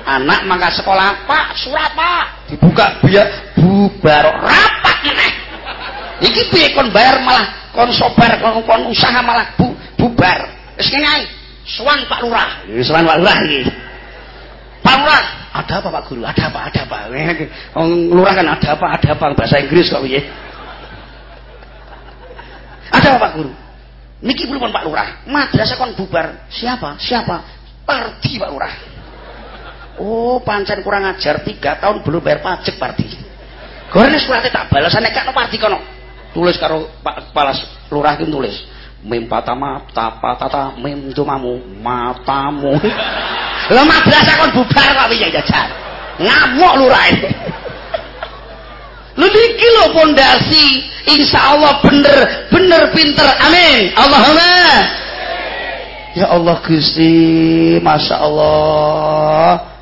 Anak mangga sekolah pak surat pak. Dibuka biar bubar rapat meneh. Iki piye kon bayar malah kon sobar kon, kon usaha malah bu, bubar wis kene ae sowan Pak Lurah. Wis sowan Pak Lurah iki. Pak Lurah. Ada apa Pak Guru? Ada apa ada apa? *laughs* Wong lurah kan ada apa ada apa? Bahasa Inggris kok piye? Ada apa Pak Guru? Niki belum Pak Lurah. Madrasah kon bubar. Siapa? Siapa? Parti Pak Lurah. Oh pancen kurang ajar. Tiga tahun belum bayar pajak Parti Gorene suratnya tak balasane kak no parti kono. Tulis karo Pak Kepala Lurah iki tulis mim patama tapa tata mim dumamu matamu. *laughs* Lha madrasah kon bubar kok piye jajan ngamuk lurah Lu niki lho pondasi. Insyaallah bener bener pinter. Amin. Allahumma. Ya Allah Gusti Masya Allah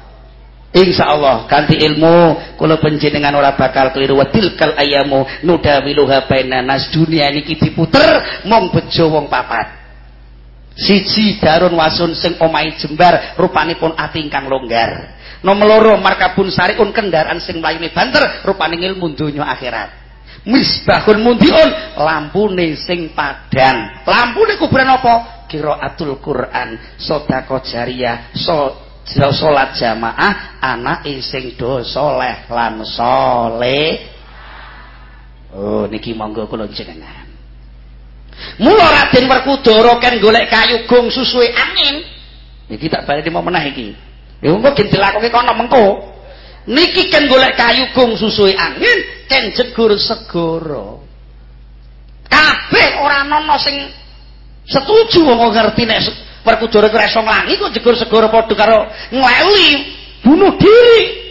Insya Allah ganti ilmu kalau penjenengan ora bakal keliru. Wadil kal ayamu nudawiluha nas. Dunia niki diputer mong bejo wong papat. Siji darun wasun sing omai jembar rupanipun ati ingkang longgar. Nomor loro markabun sariun kendaraan sing mlayune banter rupane ilmu donya akhirat. Misbahun mundiun lampune sing padang. Lampune kuburan apa? Qiraatul Quran sedekah jariyah so salat jamaah anak sing do saleh lan saleh oh niki monggo kula jenengan mula Raden Werkudara ken golek kayu gong susuwe angin. Iki tak bali mau meneh iki. Ya monggo gen dilakoke kono mengko. Niki ken golek kayu gong susuwe angin ken jegur segara. Kabeh ora ana sing setuju wong ngerti nek Werkudara ku iso nglangi kok jegur segara padha karo ngleli bunuh diri.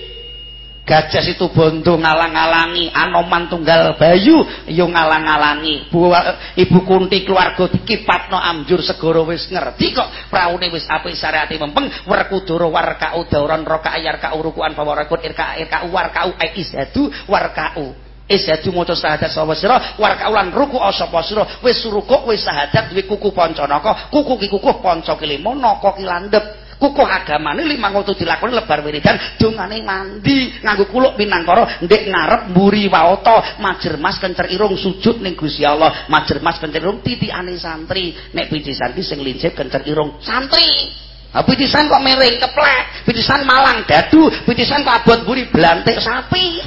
Gajah itu bondo ngalang-alangi Anoman tunggal bayu yo ngalang-alangi. Bu, Ibu Kunti keluarga dikipatno amjur segara wis ngerti kok praune wis apik syariate mempeng. Werkudara warkau dauran roka ayar ka urukuan pawarakun irka irka warkau aizadu warkau Isyadu maca sahadat sapa sira? Warkaulan ruku sapa sira? Wis ruku wis sahadat duwe kuku pancanaka. Kuku ki kuku panca kelima naka ki landhep. Kuku agamane limang wektu dilakoni lebar wiridan. Dongane mandi nganggo kuluk pinangkara ndek ngarep mburi waoto. Majermas kencer irung sujud ning Gusti Allah. Majermas kencer irung titikane santri. Nek pitisan ki sing lincip kencer irung santri. Ha pitisan kok miring keplek, pitisan malang dadu, pitisan kok abot mburi blantik sapi.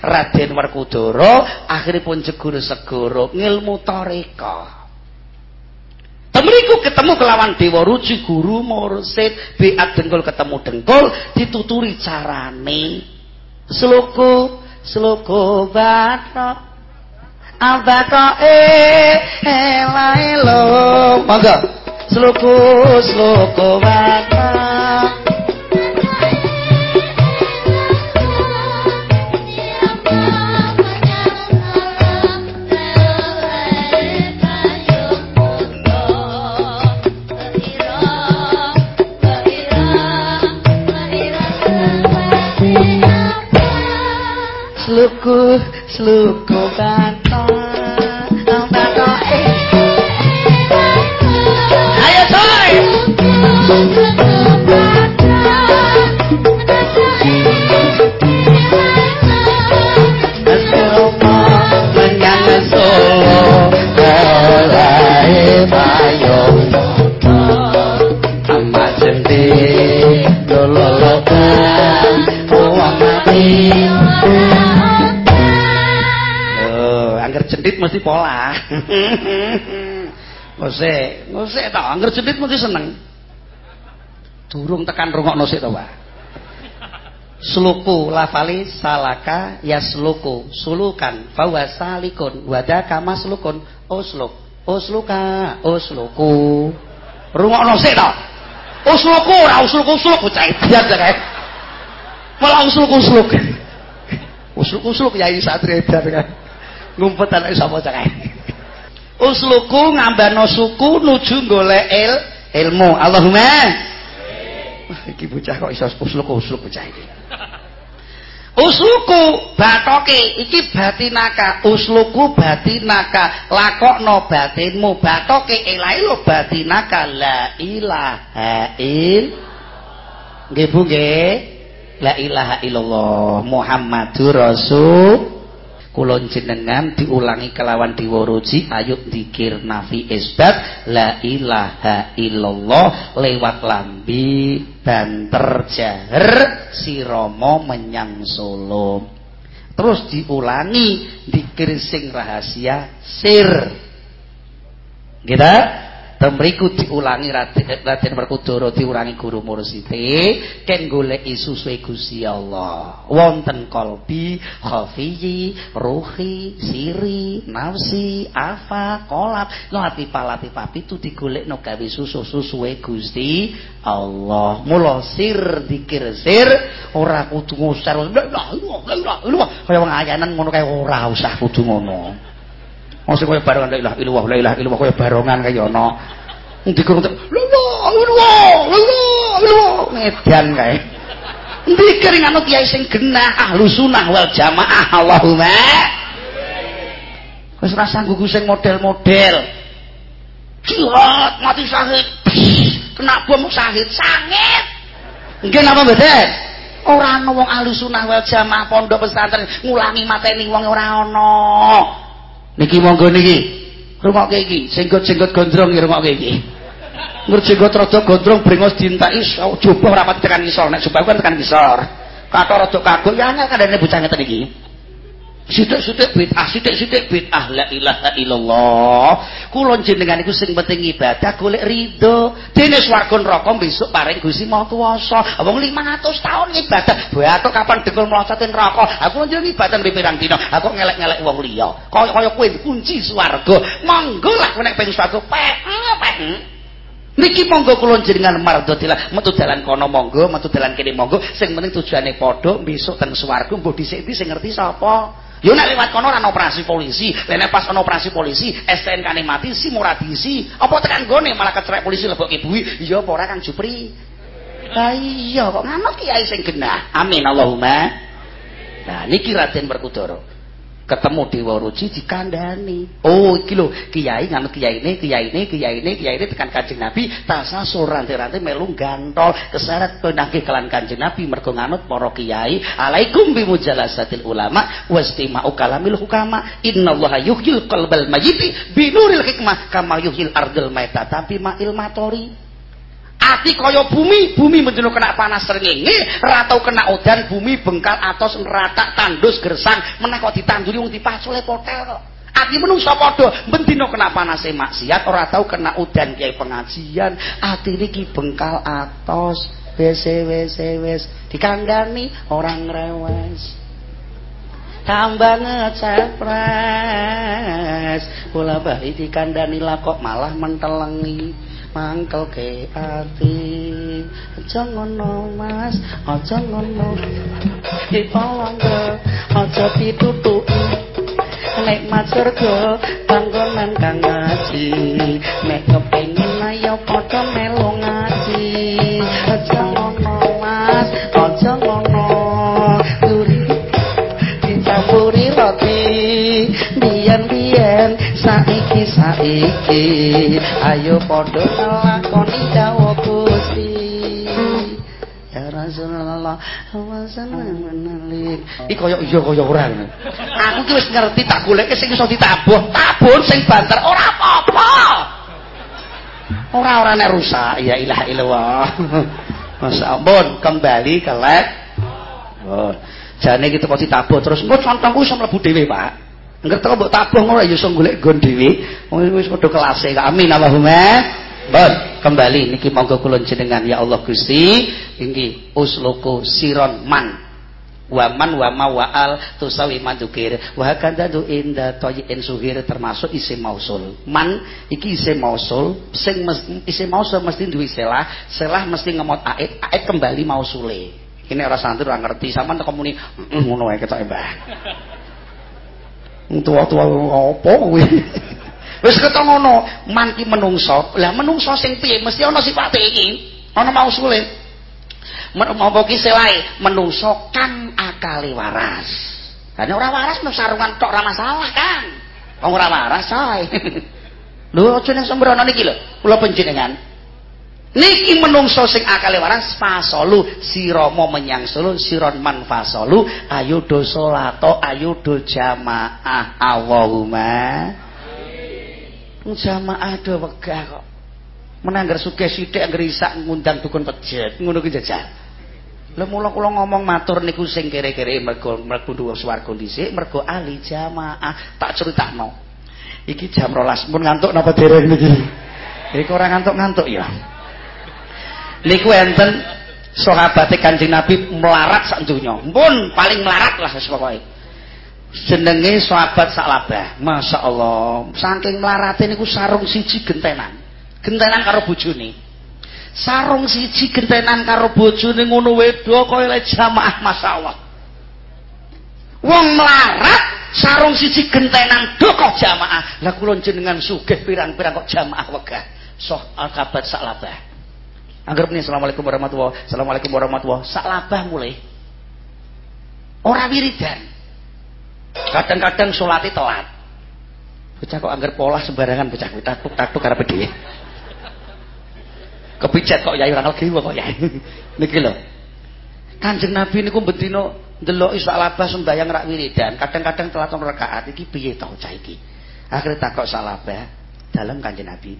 Raden Werkudara akhiripun jegur segara ngilmu tareka. Temriku ketemu kelawan Dewa Ruci guru mursid biat dengkul ketemu dengkul dituturi carane. Sloku sloku batra abata e elailo monggo. Sloku sloku batra selukuh selukuh mesti pola. Ngosek, ngosek ta, angger jepit mesti seneng. Durung tekan rungokno sik to, Pak. Sluku lafali salaka yasluku sulukan fawa salikun. Wada kama slukun usluk usluka usluku rungokno sik to usluku ora usluku usluk bocah biar kae malah usluku usluk usluk usluk yai satria kan ngumpet anak sapa cah usluku ngambano suku nuju golek il ilmu. Allahumma. Wah iki bocah kok iso usluku usluk bocah iki. Usluku batoke iki batinaka usluku batinaka lakokno batinmu. Batoke ilahi lo batinaka la ilaha il. Nggih Bu nggih. La ilaha illallah. Muhammadur rasul kula jenengan diulangi kelawan diwuruji ayo dikir nafi isbat la ilaha illallah lewat lambi banter si romo menyang solo. Terus diulangi dikir sing rahasia sir. Kita Temriku diulangi Raden, Werkudara diulangi Guru Mursite ken goleki susue Gusti Allah. Wonten kolbi, khafiyi, ruhi, siri, nafsi, afa, kolab, lati palati papitu digolekno gawe susu susue Gusti Allah. Mula sir dikir sir ora kudu ngusar. Kaya wong ayanan ngono kae ora usah kudu ngono. Mosok kaya barongan la ilaha illallah la ilaha illallah kaya barongan kaya ana. Endi ilaha illallah la ilaha illallah ngedan kae. Endi kering anu kiai sing genah ahlu sunnah wal jamaah Allahumma. Wis ora sanggup sing model-model. Jihad mati syahid. Kena bom syahid sangit. Nggih napa mboten? Ora ana wong ahlu sunnah wal jamaah pondok pesantren ngulangi mateni wong ora ana. Niki monggo niki. Rungokke iki, singgot-singgot gondrong iki rungokke iki. Ngerjenggot rada gondrong brengos dientaki coba ora pati tekan ngisor, nek coba kan tekan ngisor. Kathok rada kagok ya angel kandhane bocah ngeten iki. Sithik-sithik bid'ah, sithik-sithik bid'ah la ilaha illallah. Kula jenengan iku sing penting ibadah golek ridho. Dene swarga neraka besok paring Gusti Maha Kuwasa. Wong 500 tahun ibadah, batok kapan dengkul mlosot neraka. Aku njenengan ibadah pirang dina, aku ngelek-ngelek wong liya. Kaya-kaya kowe kunci swarga. Monggo lah nek pengen swarga pek, pek. Niki monggo kula jenengan mardhatilah metu dalan kono monggo, metu dalan kene monggo. Sing penting tujuane padha besok teng swarga mbok dhisik sing ngerti sapa. Yo nek lewat kono ana operasi polisi, nek pas ana operasi polisi, STNK-ne mati si ora diisi. Apa tekan gone malah kecerek polisi lebokke bui, iya apa ora Kang Jupri? Lah iya kok ngono kiai sing genah. Amin Allahumma. Nah niki Raden Werkudara. Ketemu Dewa Ruci dikandani. Oh, iki lho, kiai nganut kiyaine, kiyaine, kiyaine, kiyaine tekan Kanjeng Nabi, tasasul ranti-ranti melu gantol keseret penangke kelan Kanjeng Nabi mergo nganut para kiai. Alaikum bi mujalasatil ulama wastima'u kalamil hukama. Innallaha yuhyil qalbal mayyiti bi nuril hikmah kama yuhyil ardal maita tapi ma'il matori. Ati kaya bumi bumi menjeno kena panas srengenge ratau kena udan bumi bengkal atos neratak tandus gersang. Meneh kok ditanduri wong dipacule potel kok. Ati menungsa padha bendina kena panas maksiat ora tau kena udan kiai pengajian. Ati iki bengkal atos wis wis wis. Dikandani orang rewes tambah ngecepres kula bae dikandani lah kok malah mentelengi mangkel ke ati. Aja ngono mas. Aja ngono. Dipawangke aja ditutuki nek masurga panggonan kang ngaji. Nek kepengin ayo padha melu ngaji. Aja ngono mas. Aja ngono saiki. Ayo padha nglakoni dawuh Gusti. Ya Rasulullah wasallam iki kaya iya kaya ora aku ki wis ngerti tak goleke sing iso ditabuh. Tabun sing banter ora apa-apa. Ora ora nek rusak. Ya ilah illallah. Masya ampun kembali ke lab. Oh. jane kita kok ditabuh terus. Engko contongku iso mlebu dhewe Pak Ngerti kok mbok tabuh ngono ya iso golek nggon dhewe. Wis padha kelase. Amin Allahumma. Bon, kembali. Niki monggo kula jenengan ya Allah Gusti, inggih usluku siron man. Waman wama waal tusawi mandukir wa tu inda toyin suhir termasuk isim mausul. Man iki isim mausul. Sing isim mausul mesti duwe selah. Selah mesti ngemot ait ait kembali mausule. Ini ora santri ora ngerti. Sampean nek muni ngono wae ketoke Mbah tua-tua apa kuwi *laughs* wis ketok ngono man ki menungso lah menungso sing piye mesti ana sifate iki ana mausule Menapa ki selae menungso kan akali waras. Karena ora waras no sarungan tok ora masalah kan. Wong ora waras sae. *laughs* Lho aja ning sembrono niki lho, kula panjenengan. Niki menungso sing akale waras fasolu sirama menyang solo siron man fasolu. Ayo do salato ayo do jamaah. Allahumma. Amin. Jamaah do wegah kok. menanggar suke sithik anggere isak ngundang dukun pejet. Ngono ki jajal. Lha mula kula ngomong matur niku sing kere-kere mergo mlebu dhuwur swarga dhisik mergo ahli jamaah. Tak critakno iki jam 12 pun ngantuk napa dereng niki? Iki ora ngantuk-ngantuk ya niku enten sahabate Kanjeng Nabi melarat sak donya. Pun paling melarat lah pokoke. Jenenge sahabat Salabah masyaallah. Saking melarate niku sarung siji gentenan. Gentenan karo bojone. Sarung siji gentenan karo bojone ngono wedo kaya le jamaah masyaallah. Wong melarat sarung siji gentenan doko jamaah. Lah kula jenengan sugih pirang-pirang kok jamaah wegah. Soh alkabat sak anggap ini assalamualaikum warahmatullahi assalamualaikum warahmatullahi sak labah mulai ora wiridan. Kadang-kadang sholatnya telat. Bocah kok anggar pola sembarangan bocah kuwi tatuk-tatuk karepe dhewe. Kepicet kok yai ora ngegiwa kok yai. *laughs* Niki lho. Kanjeng Nabi niku bendina ndelok isak labah sembayang rak wiridan. Kadang-kadang telat rakaat. Iki piye to cah iki? Akhire takok salabah dalam Kanjeng Nabi.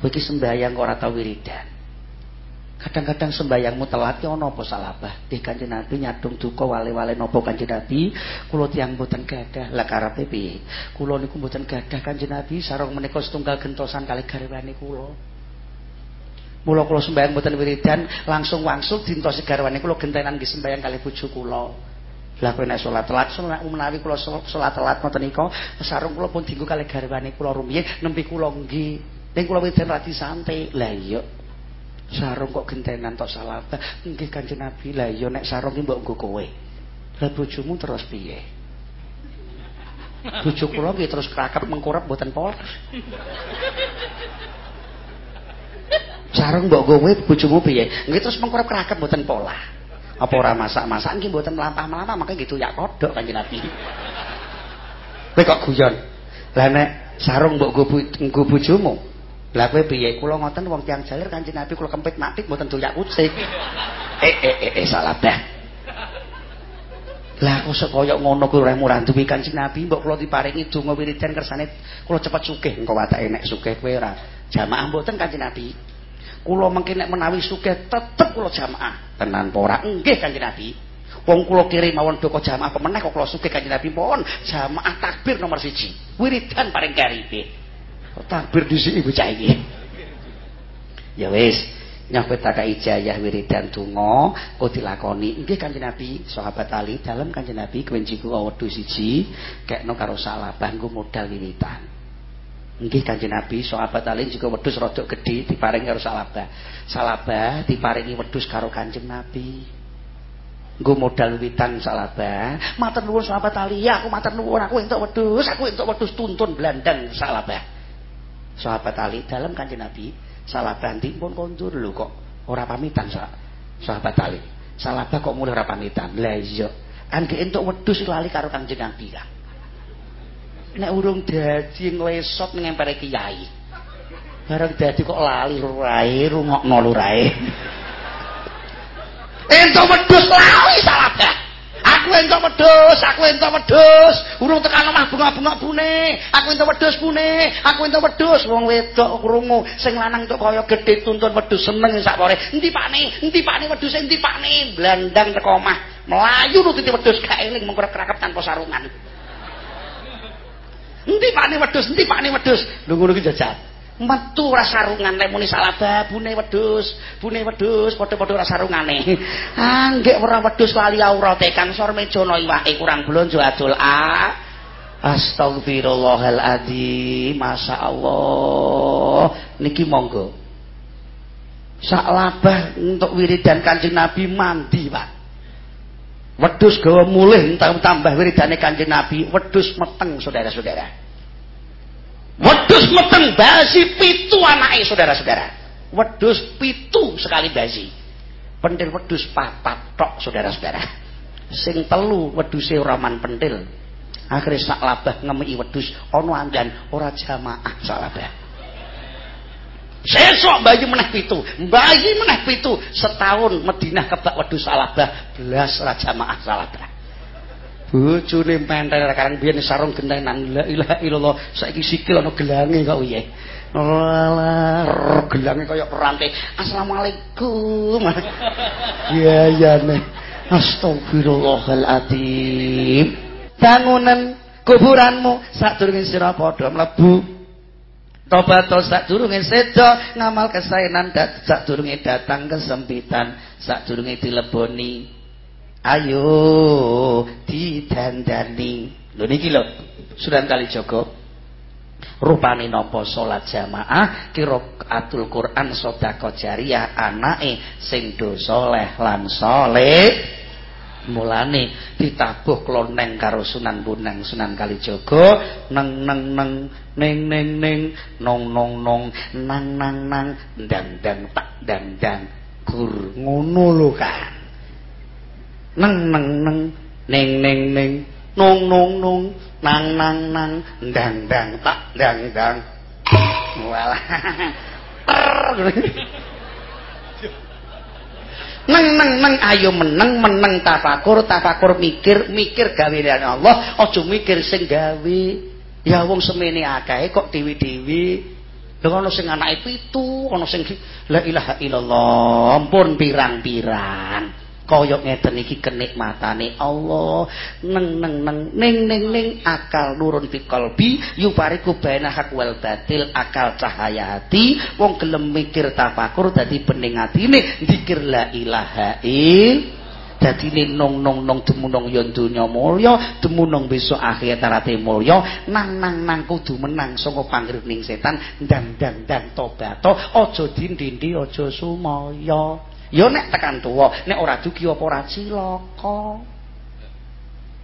Kowe iki sembayang kok ora tau wiridan kadang-kadang sembayangmu telat ya ana apa salabah di Kanjeng Nabi nyadung duka wale-wale napa Kanjeng Nabi kula tiyang mboten gadah lah karepe piye kula niku mboten gadah Kanjeng Nabi sarung menika setunggal gentosan kali garwane kula Mula kula sembahyang mboten wiridan langsung wangsul dinta segarwane kula gentenan nggih sembahyang kali bojo kula. Lah kowe nek salat telat menawi kula salat telat ngoten nika sarung kula pun dienggo kali garwane kula rumiyin nembe kula nggih. Ning kula wiridan radi santai. Lah iya. Sarung kok gentenan tok salat. Nggih Kanjeng Nabi. Lah iya nek sarung ki mbok nggo kowe. Lah bojomu terus piye? Bojo kula nggih terus krakep mengkurep mboten polos. sarung mbok gowe bojomu piye nggih terus mengkurep keraket mboten pola apa ora masak-masak nggih mboten melampah-melampah makanya gitu ya kodok kanjeng Nabi kowe kok guyon lah nek sarung mbok nggo bojomu lah kowe piye? Kula ngoten wong tiyang jalir kanjeng Nabi kula kempit matik mboten doyak kucing eh eh eh, eh salah dah lah kok kaya ngono kuwi ora murah duwe kanjeng Nabi? Mbok kula diparingi donga wiridan kersane kula cepet sugih. Engko watake nek sugih kowe ora. Jamaah mboten kanjeng Nabi? Kula mengki nek menawi sugih tetep kula jamaah. Tenan apa ora? Nggih kanjeng Nabi. Wong kula kirim mawon doko jamaah pemenah kok kula sugih kanjeng Nabi. Pun jamaah takbir nomor siji. Wiridan paling karibe takbir dhisiki bocah iki ya wis nyambut tak ijazah wiridan donga kok dilakoni nggih kanjeng Nabi sahabat Ali dalam kanjeng Nabi kewenjiku wedhus siji kekno karo salah bangku modal wiridan Nggih Kanjeng Nabi, sahabat Ali juga wedhus rada gedhe diparingi karo Salabah. Salabah diparingi wedhus karo Kanjeng Nabi. Nggo modal witan Salabah. Matur nuwun sahabat Ali, ya aku matur nuwun aku entuk wedhus, aku entuk wedhus tuntun blandang Salabah. Sahabat Ali dalam Kanjeng Nabi, Salabah ndi pun kondur lho kok ora pamitan sahabat Ali. Salabah kok mulai ora pamitan. Lah iya. Kan entuk wedhus lali karo Kanjeng Nabi lah. nek urung dadi nglesot ning empere kiai. Bareng dadi kok lali lurae, rungokno lurae. Ento wedhus lali salah Aku ento wedhus, aku ento wedhus. Urung tekan omah bunga-bunga bune. Aku ento wedhus bune, aku ento wedhus. Wong wedok krungu sing lanang tok kaya gedhe tuntun wedhus seneng sak pore. Endi pakne? Endi pakne wedhus endi pakne? Blandang teko omah. Melayu nututi wedhus gak eling mengkurep krakep tanpa sarungan. Endi pakne wedhus? Endi pakne wedhus? Lho ngono ki jajal. Metu ora sarungan lek muni salah bune wedhus, bune wedhus padha-padha ora sarungane. Ah, nggih ora wedhus lali aurate Kang Sor mejana iwake kurang blonjo adul a. Astagfirullahaladzim, Masya Allah. Niki monggo. Sak labah untuk wiridan kanjeng Nabi mandi, Pak. Wedhus gawa mulih tambah wiridane kanjeng Nabi, wedhus meteng saudara-saudara. Wedus meteng basi pitu anake saudara-saudara. Wedus pitu sekali basi. Pentil wedus papat tok saudara-saudara. Sing telu weduse ora man pentil. Akhire sak labah ngemeki wedus ana andan ora jamaah sak labah. Sesok bayi meneh pitu, bayi meneh pitu setahun Madinah kebak wedus salabah belas ora jamaah salabah. Bojone pentel karang biyen sarung gentenan la ilaha illallah saiki sikil ana gelange kok piye gelange kaya. *laughs* Iya iya nih. Astagfirullahaladzim. Bangunan kuburanmu sadurunge sira padha mlebu. Tobat sadurunge sedo ngamal kesaenan sadurunge datang kesempitan sadurunge dileboni ayo didandani. Lho niki lho Sunan Kalijaga. Rupane napa salat jamaah qiraatul Quran sedekah jariyah anake sing do lan saleh. Mulane ditabuh kloneng karo Sunan Bonang Sunan Kalijaga. Neng neng neng ning ning ning nong nong nong nang nang nang ndang ndang tak ndang ndang gur ngono lho kan neng neng neng neng neng neng nong nong nong nang nang nang dang dang tak dang dang walah neng neng neng ayo meneng meneng tafakur tafakur mikir mikir gawe Allah. Aja mikir sing gawe. Ya wong semene akeh kok dewi-dewi. Lho ana sing anake pitu ana sing la ilaha illallah. Ampun pirang-pirang kaya ngeten iki kenikmatane Allah. Neng neng neng ning ning ning akal nurun fi qalbi yufariku baina hak wal batil akal cahaya hati. Wong gelem mikir tafakur dadi bening atine zikir la ilaha il. Dadi nong nong nong demunung yen donya mulya demunung besok akhirat arate mulya. Nang nang nang kudu menang saka pangrining setan. Ndang ndang ndang tobat aja dindindi aja sumaya Ya nek tekan tuwa, nek ora dugi apa ora cilaka.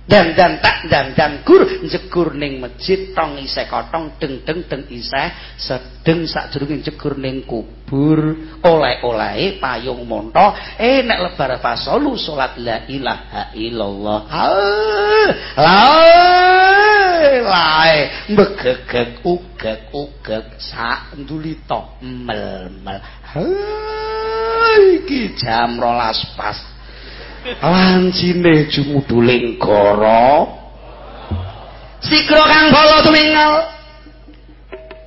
Dan dan tak dan dan gur jegur ning masjid tong isih kotong deng deng deng isih sedeng sadurunge jegur ning kubur oleh-oleh payung monto. Eh nek lebar fasolu salat la ilaha illallah. La lae mbegegek ugek ugek sak ndulita mel mel iki jam rolas pas. Lancine jumuduling goro sikro kang bala tuminggal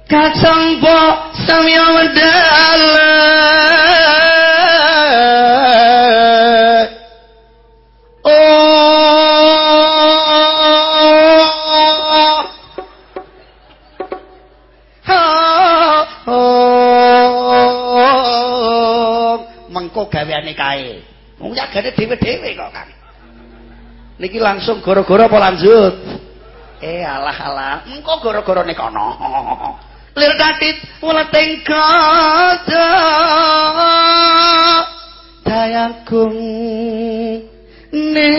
kacang po samya medal gaweane kae. Wong jagane dhewe-dhewe kok kan. Niki langsung gara-gara apa lanjut? Eh alah alah, engko gara-gara nek ana. Lir datit weleteng kada. Dayagung ne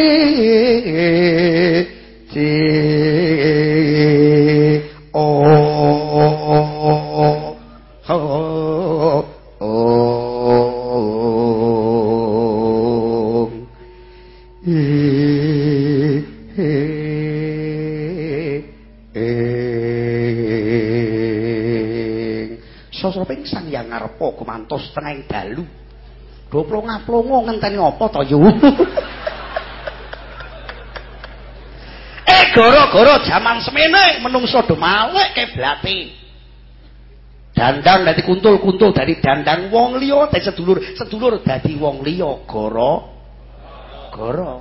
sang yang ngarepa gumantos tengahing dalu. Do plonga-plongo ngenteni apa to yu? *laughs* eh gara-gara jaman semene menungso do malek keblate. Dandang dadi kuntul-kuntul dari dandang wong liya dadi sedulur, sedulur dadi wong liya gara gara.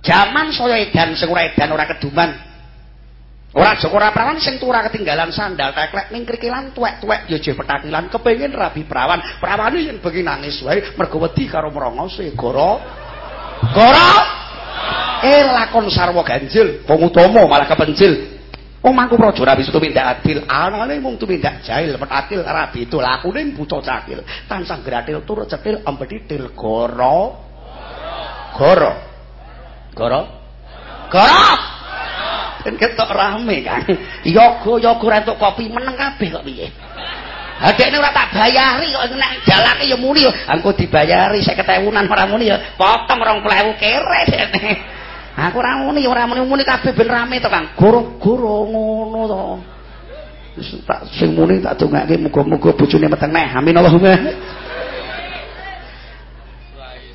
Jaman saya edan sing ora edan ora keduman. Ora Joko ora prawan sing tura ketinggalan sandal teklek ning krikilan tuwek-tuwek ya jeh petakilan kepengin rabi prawan. Prawane yen bengi nangis wae mergo wedi karo mrongose goro. Goro. Eh lakon sarwa ganjil, wong utama malah kepencil. Wong mangku praja ora bisa tumindak adil, anane mung tumindak jahil, petatil rabi itu lakune buta cakil. Tansah gratil tur cetil empetitil goro. Goro. Goro. Goro. Ben ketok rame kan yoga yoga rentuk kopi meneng kabeh kok piye? Ha ora tak bayari kok. Nek jalane ya muni yo engko dibayari 50000 ora muni ya. Potong 20000 kere dekne aku ora muni ora muni muni kabeh ben rame to Kang. Goro-goro ngono to. Tak sing muni tak dongake muga-muga bojone meteng. Neh amin Allahumma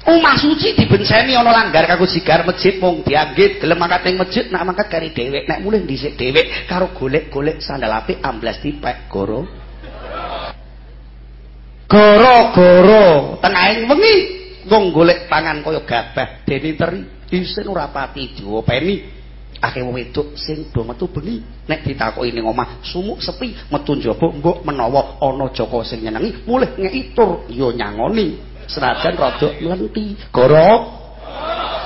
Omah suci dibenseni ana langgar kanggo sigar masjid mung dianggit gelem mangkat ning masjid nak mangkat kari dhewek nek mulih dhisik dhewek karo golek-golek sandal apik amblas dipek goro. Goro-goro tenaing wengi wong golek pangan kaya gabah dene teri isin ora pati diopeni akeh wedok sing do metu bengi nek ditakoki ning omah sumuk sepi metu njaba mbok menawa ana joko sing nyenengi mulih ngeki tur ya nyangoni senajan rada mlenti gorok.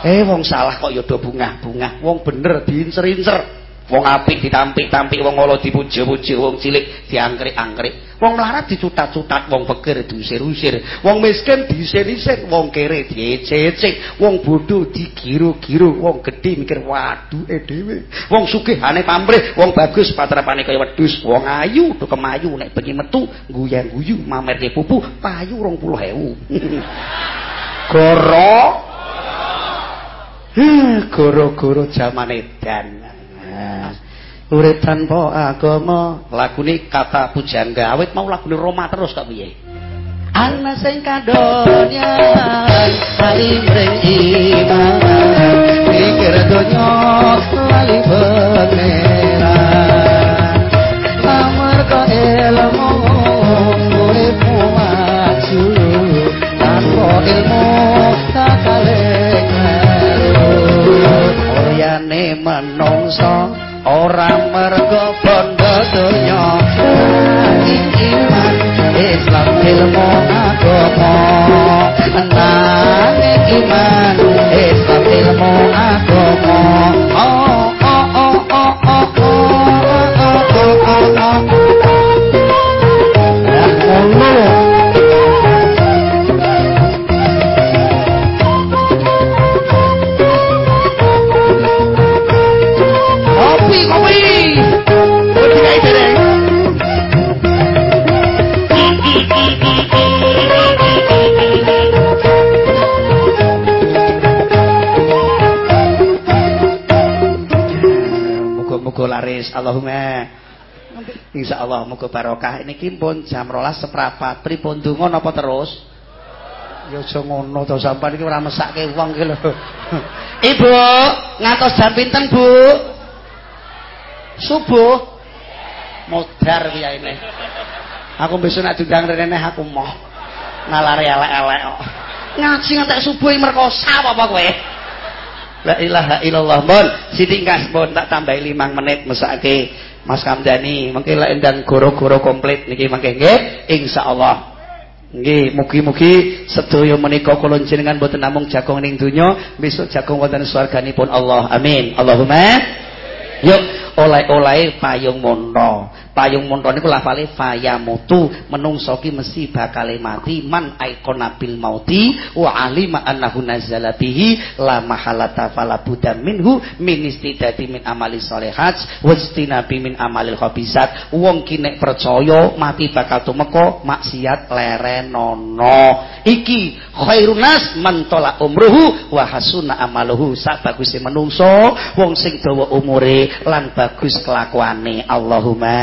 Eh wong salah kok ya do bungah-bungah. Wong bener diincer-incer wong apik ditampik-tampik wong ala dipuji-puji wong cilik diangkrik-angkrik. Wong melarat dicutat-cutat wong pikir diusir-usir. Wong miskin diisin-isin wong kere diecek wong bodho digiru-giru wong gedhe mikir waduh e dhewe. Wong sugihane pamrih wong bagus patrapane kaya wedhus. Wong ayu do kemayu nek bengi metu guyang-guyu mamerke pupu payu 20000 *laughs* goro. Goro-goro jaman edan urip tanpa agama lagune kata pujangga awit mau lagune Roma terus kok piye? Ana sing kadonya paling iman. Pikir donya lali pangeran amarga ilmu oyane menungso ora mergo bondo donya. Iman Islam ilmu agama. Nanging iman laris Allahumma. Insyaallah muga barokah. Niki pun jam 12 seprapat. Pripun donga napa terus? Ya aja ngono to sampean iki ora mesake wong iki Ibu ngantos jam pinten Bu? Subuh? Modar ini? Aku besok nak diundang rene aku mau nalare elek-elek ngaji ngantek subuh merkosa apa kowe La ilaha illallah mon sitingkas mon tak tambahi limang menit mesake Mas Kamdani mungkin lah endang goro-goro komplit niki mangke nggih insyaallah Nggih, mugi-mugi sedaya menika kula jenengan boten namung jagung ning donya, besok jagung wonten swarganipun Allah. Amin. Allahumma. Yuk, oleh-oleh payung monto. payung monto niku lafale fayamutu. Menungso ki mesti bakal mati. Man aikona bil mauti wa alima annahu nazala bihi la mahalata fala minhu min istidati min amali sholihat wajtinabi min amalil khabisat wong ki nek percaya mati bakal tumeka maksiat lerenono iki khairun nas man tola umruhu wa hasuna amaluhu. Sak baguse menungso wong sing dawa umure lan bagus kelakuane. Allahumma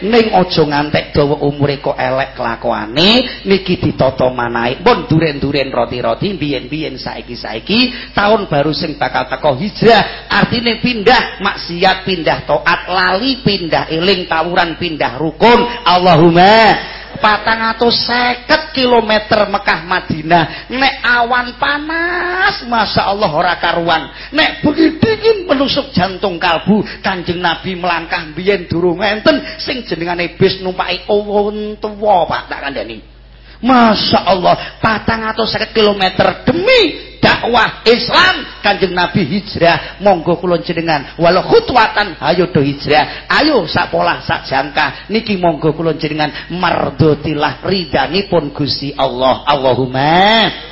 ning aja ngantek dawa umure kok elek kelakuane niki ditata manahe pun duren-duren roti-roti biyen-biyen saiki-saiki tahun baru sing bakal teko hijrah. Artine pindah maksiat pindah taat lali pindah eling tawuran pindah rukun. Allahumma patang atau seket kilometer Mekah Madinah. Nek awan panas Masya Allah ora karuan. Nek beri dingin menusuk jantung kalbu. Kanjeng Nabi melangkah biyen durung enten sing jenengane bis numpai owon tuwa pak. Tak kandani Masya Allah patang atau seket kilometer demi dakwah Islam. Kanjeng Nabi hijrah monggo kula jenengan walau khutwatan ayo do hijrah. Ayo sak pola sak jangka. Niki monggo kula jenengan mardotilah ridanipun Gusti Allah. Allahumma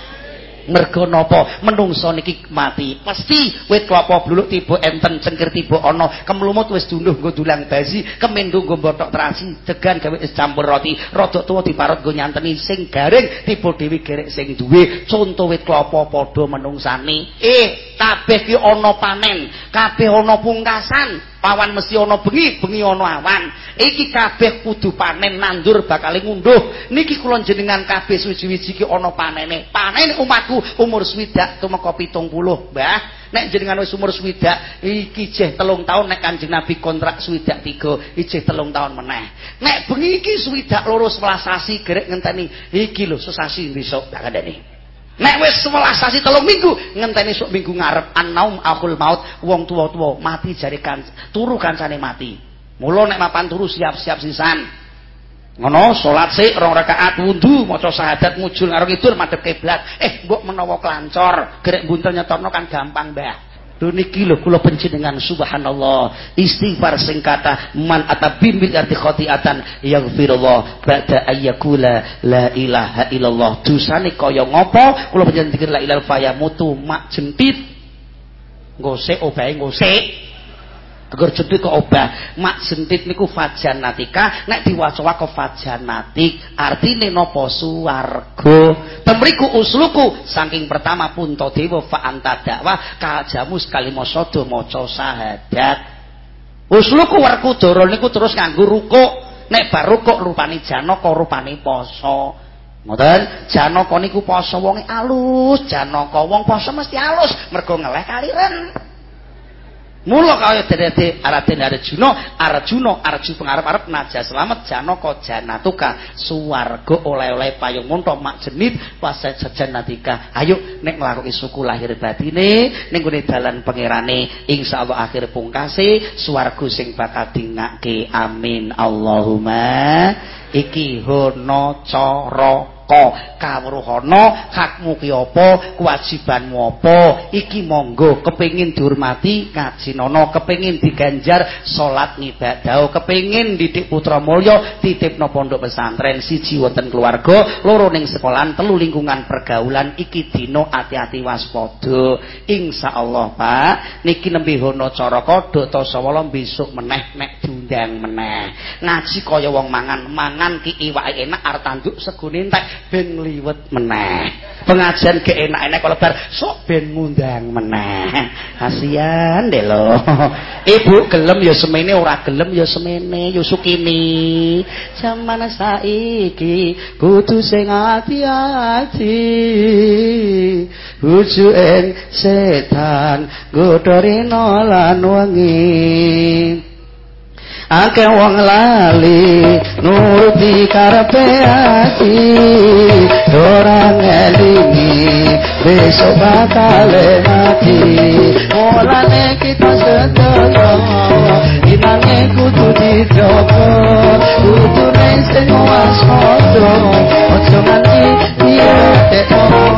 mergo napa? Menungso niki mati. Pasti wit klapa bluluk tiba enten cengkir tiba ana. Kemlumut wis dunduh nggo dulang basi kemendung nggo botok terasi degan gawe es campur roti. Rodok tuwa diparut nggo nyanteni sing garing tiba dewi gerek sing duwe. Conto wit klapa padha menungsane. Eh kabeh ki ana panen kabeh ana pungkasan pawan mesti ana bengi bengi ana awan. Iki kabeh kudu panen nandur bakal ngunduh. Niki kula jenengan kabeh suci-wiji iki ana panene. Panen umatku umur swidak tumeka 70 Mbah. Nek jenengan wis umur swidak iki jeh telung tahun nek Kanjeng Nabi kontrak swidak 3 ijeh telung tahun meneh. Nek bengi iki swidak loro 11 sasi gerek ngenteni. Iki lho sesasi besok tak kandhani Nek wis 11 sasi telung minggu ngenteni sok minggu ngarep anaum akul maut wong tuwa-tuwa mati jare kan turu kancane mati. Mula nek mapan turu siap-siap sisan. Ngono salat sik rong rakaat wudu maca syahadat mujul karo kidul madhep kiblat. Eh mbok menawa klancor gerek buntel nyetokno kan gampang, Mbah. Lho niki lho kula panjenengan subhanallah. Istighfar sing kata man atabim bil arti khati'atan yaghfirullah ba'da ayyakula la ilaha illallah. Dosane kaya ngopo? Kula panjenengan la ilaha fa mutu mak jentit ngosek obahe ngosek Agar jentik ke obah. Mak sentit niku fajanatika nek diwaca wae fajanatik artine napa suwarga? Temriku usluku saking pertama punta dewa fa anta dakwah kajamus kalimasada maca syahadat usluku warku dara niku terus nganggo rukuk. Nek bar rukuk rupane janaka rupane poso. Ngoten? Janaka niku poso wonge alus. Janaka wong poso mesti alus. Mergo ngeleh kaliren Mula kaya dadi Araden Arjuna, Arjuna arju pengarep-arep naja selamat janaka janatuka suwarga oleh-oleh payung monto mak jenit pasai sejannatika. Ayo nek nglakoki suku lahir batine ning gone dalan pangerane insyaallah akhir pungkase swarga sing bakal dingake. Amin. Allahumma iki hono cara saka kawruhana hakmu ki apa kewajibanmu apa iki monggo kepengin dihormati kajinana kepengin diganjar salat ngibadah kepengin didik putra mulya titipno pondok pesantren siji wonten keluarga loro ning sekolahan telu lingkungan pergaulan iki dina ati-ati waspada. Insyaallah Pak niki nembe hono cara kodhok ta sawala besok meneh nek diundang meneh. Ngaji kaya wong mangan mangan ki iwake enak arep tanduk segone entek ben liwet meneh. Pengajian ke enak-enak kalau bar sok ben ngundang meneh. Kasihan deh lo. Ibu gelem ya semene ora gelem ya semene ya sukini. Zaman saiki kudu sing ati-ati. Ujuen setan godorino lan wengi. Akeh wong lali nuruti karepe ati. Ora ngelingi besok bakal mati. Mulane kita sedaya inane kudu dijogo kudu sing waspada ojo nganti Allah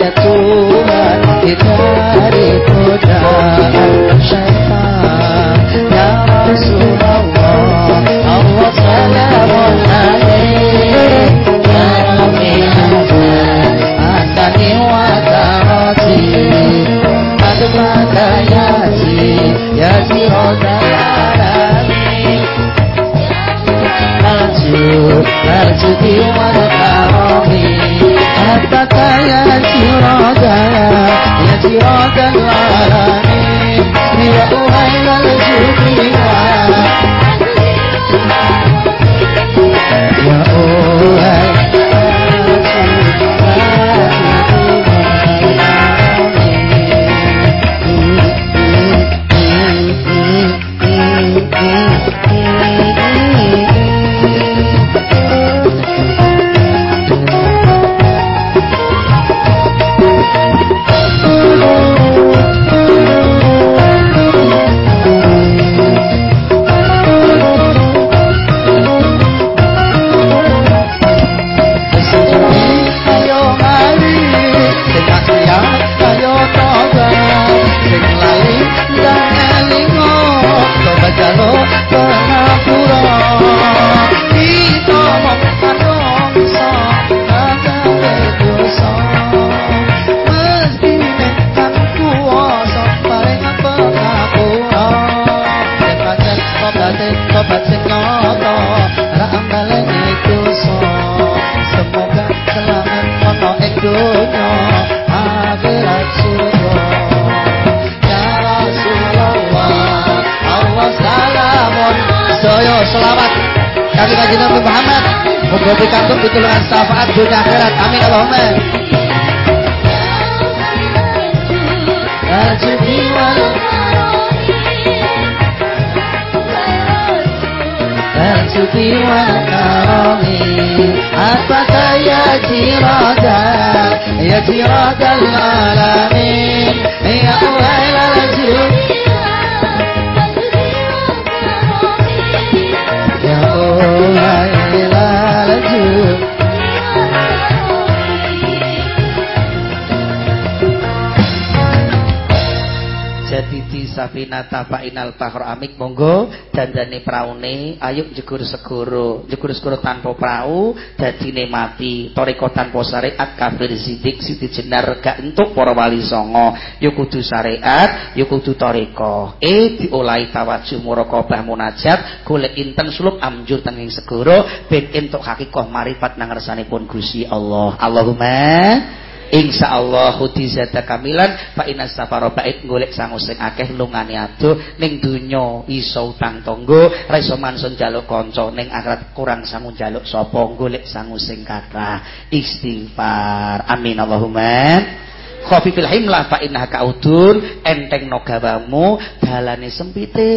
ya Tuhan kita godaan ti. Moga pikantuk pitulungan syafaat dunia akhirat amin Allahumma. Ya jirada Ya alamin Ya al-ajudi Ya you. Safinata Fa'inal Bahro Amik monggo dandane praune. Ayo jegur segoro jegur segoro tanpa prau dadine mati. Toriko tanpa syariat kafir sidik siti jenar gak entuk para wali songo. Yo kudu syariat yo kudu toriko eh diolahi tawajuh munajat golek inten suluk amjur tenging segoro ben entuk hakikoh marifat nang ngersanipun Gusti Allah. Allahumma insyaallah hudizata kamilan fa inna safara bait golek sangu sing akeh lungane adoh ning iso utang tangga ra mansun jaluk kanca ning akhirat kurang sangu jaluk sapa golek sangu sing kathah. Istighfar. Amin. Allahumma khafifil himlah fa innaha kaudun enteng no gawamu dalane sempite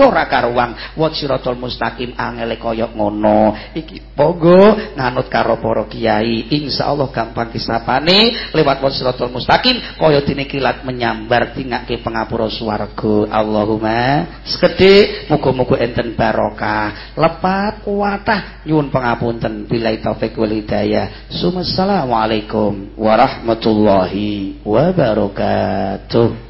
ora karuang wa siratal mustaqim angele kaya ngono. Iki pogo nganut karo para kiai. Insyaallah gampang kisapane lewat wa siratal mustaqim kaya dene kilat menyambar tingake pengapura swarga. Allahumma sekedhik muga-muga enten barokah. Lepat kuatah nyuwun pangapunten. Billahi taufik wal hidayah. Assalamualaikum wabarakatuh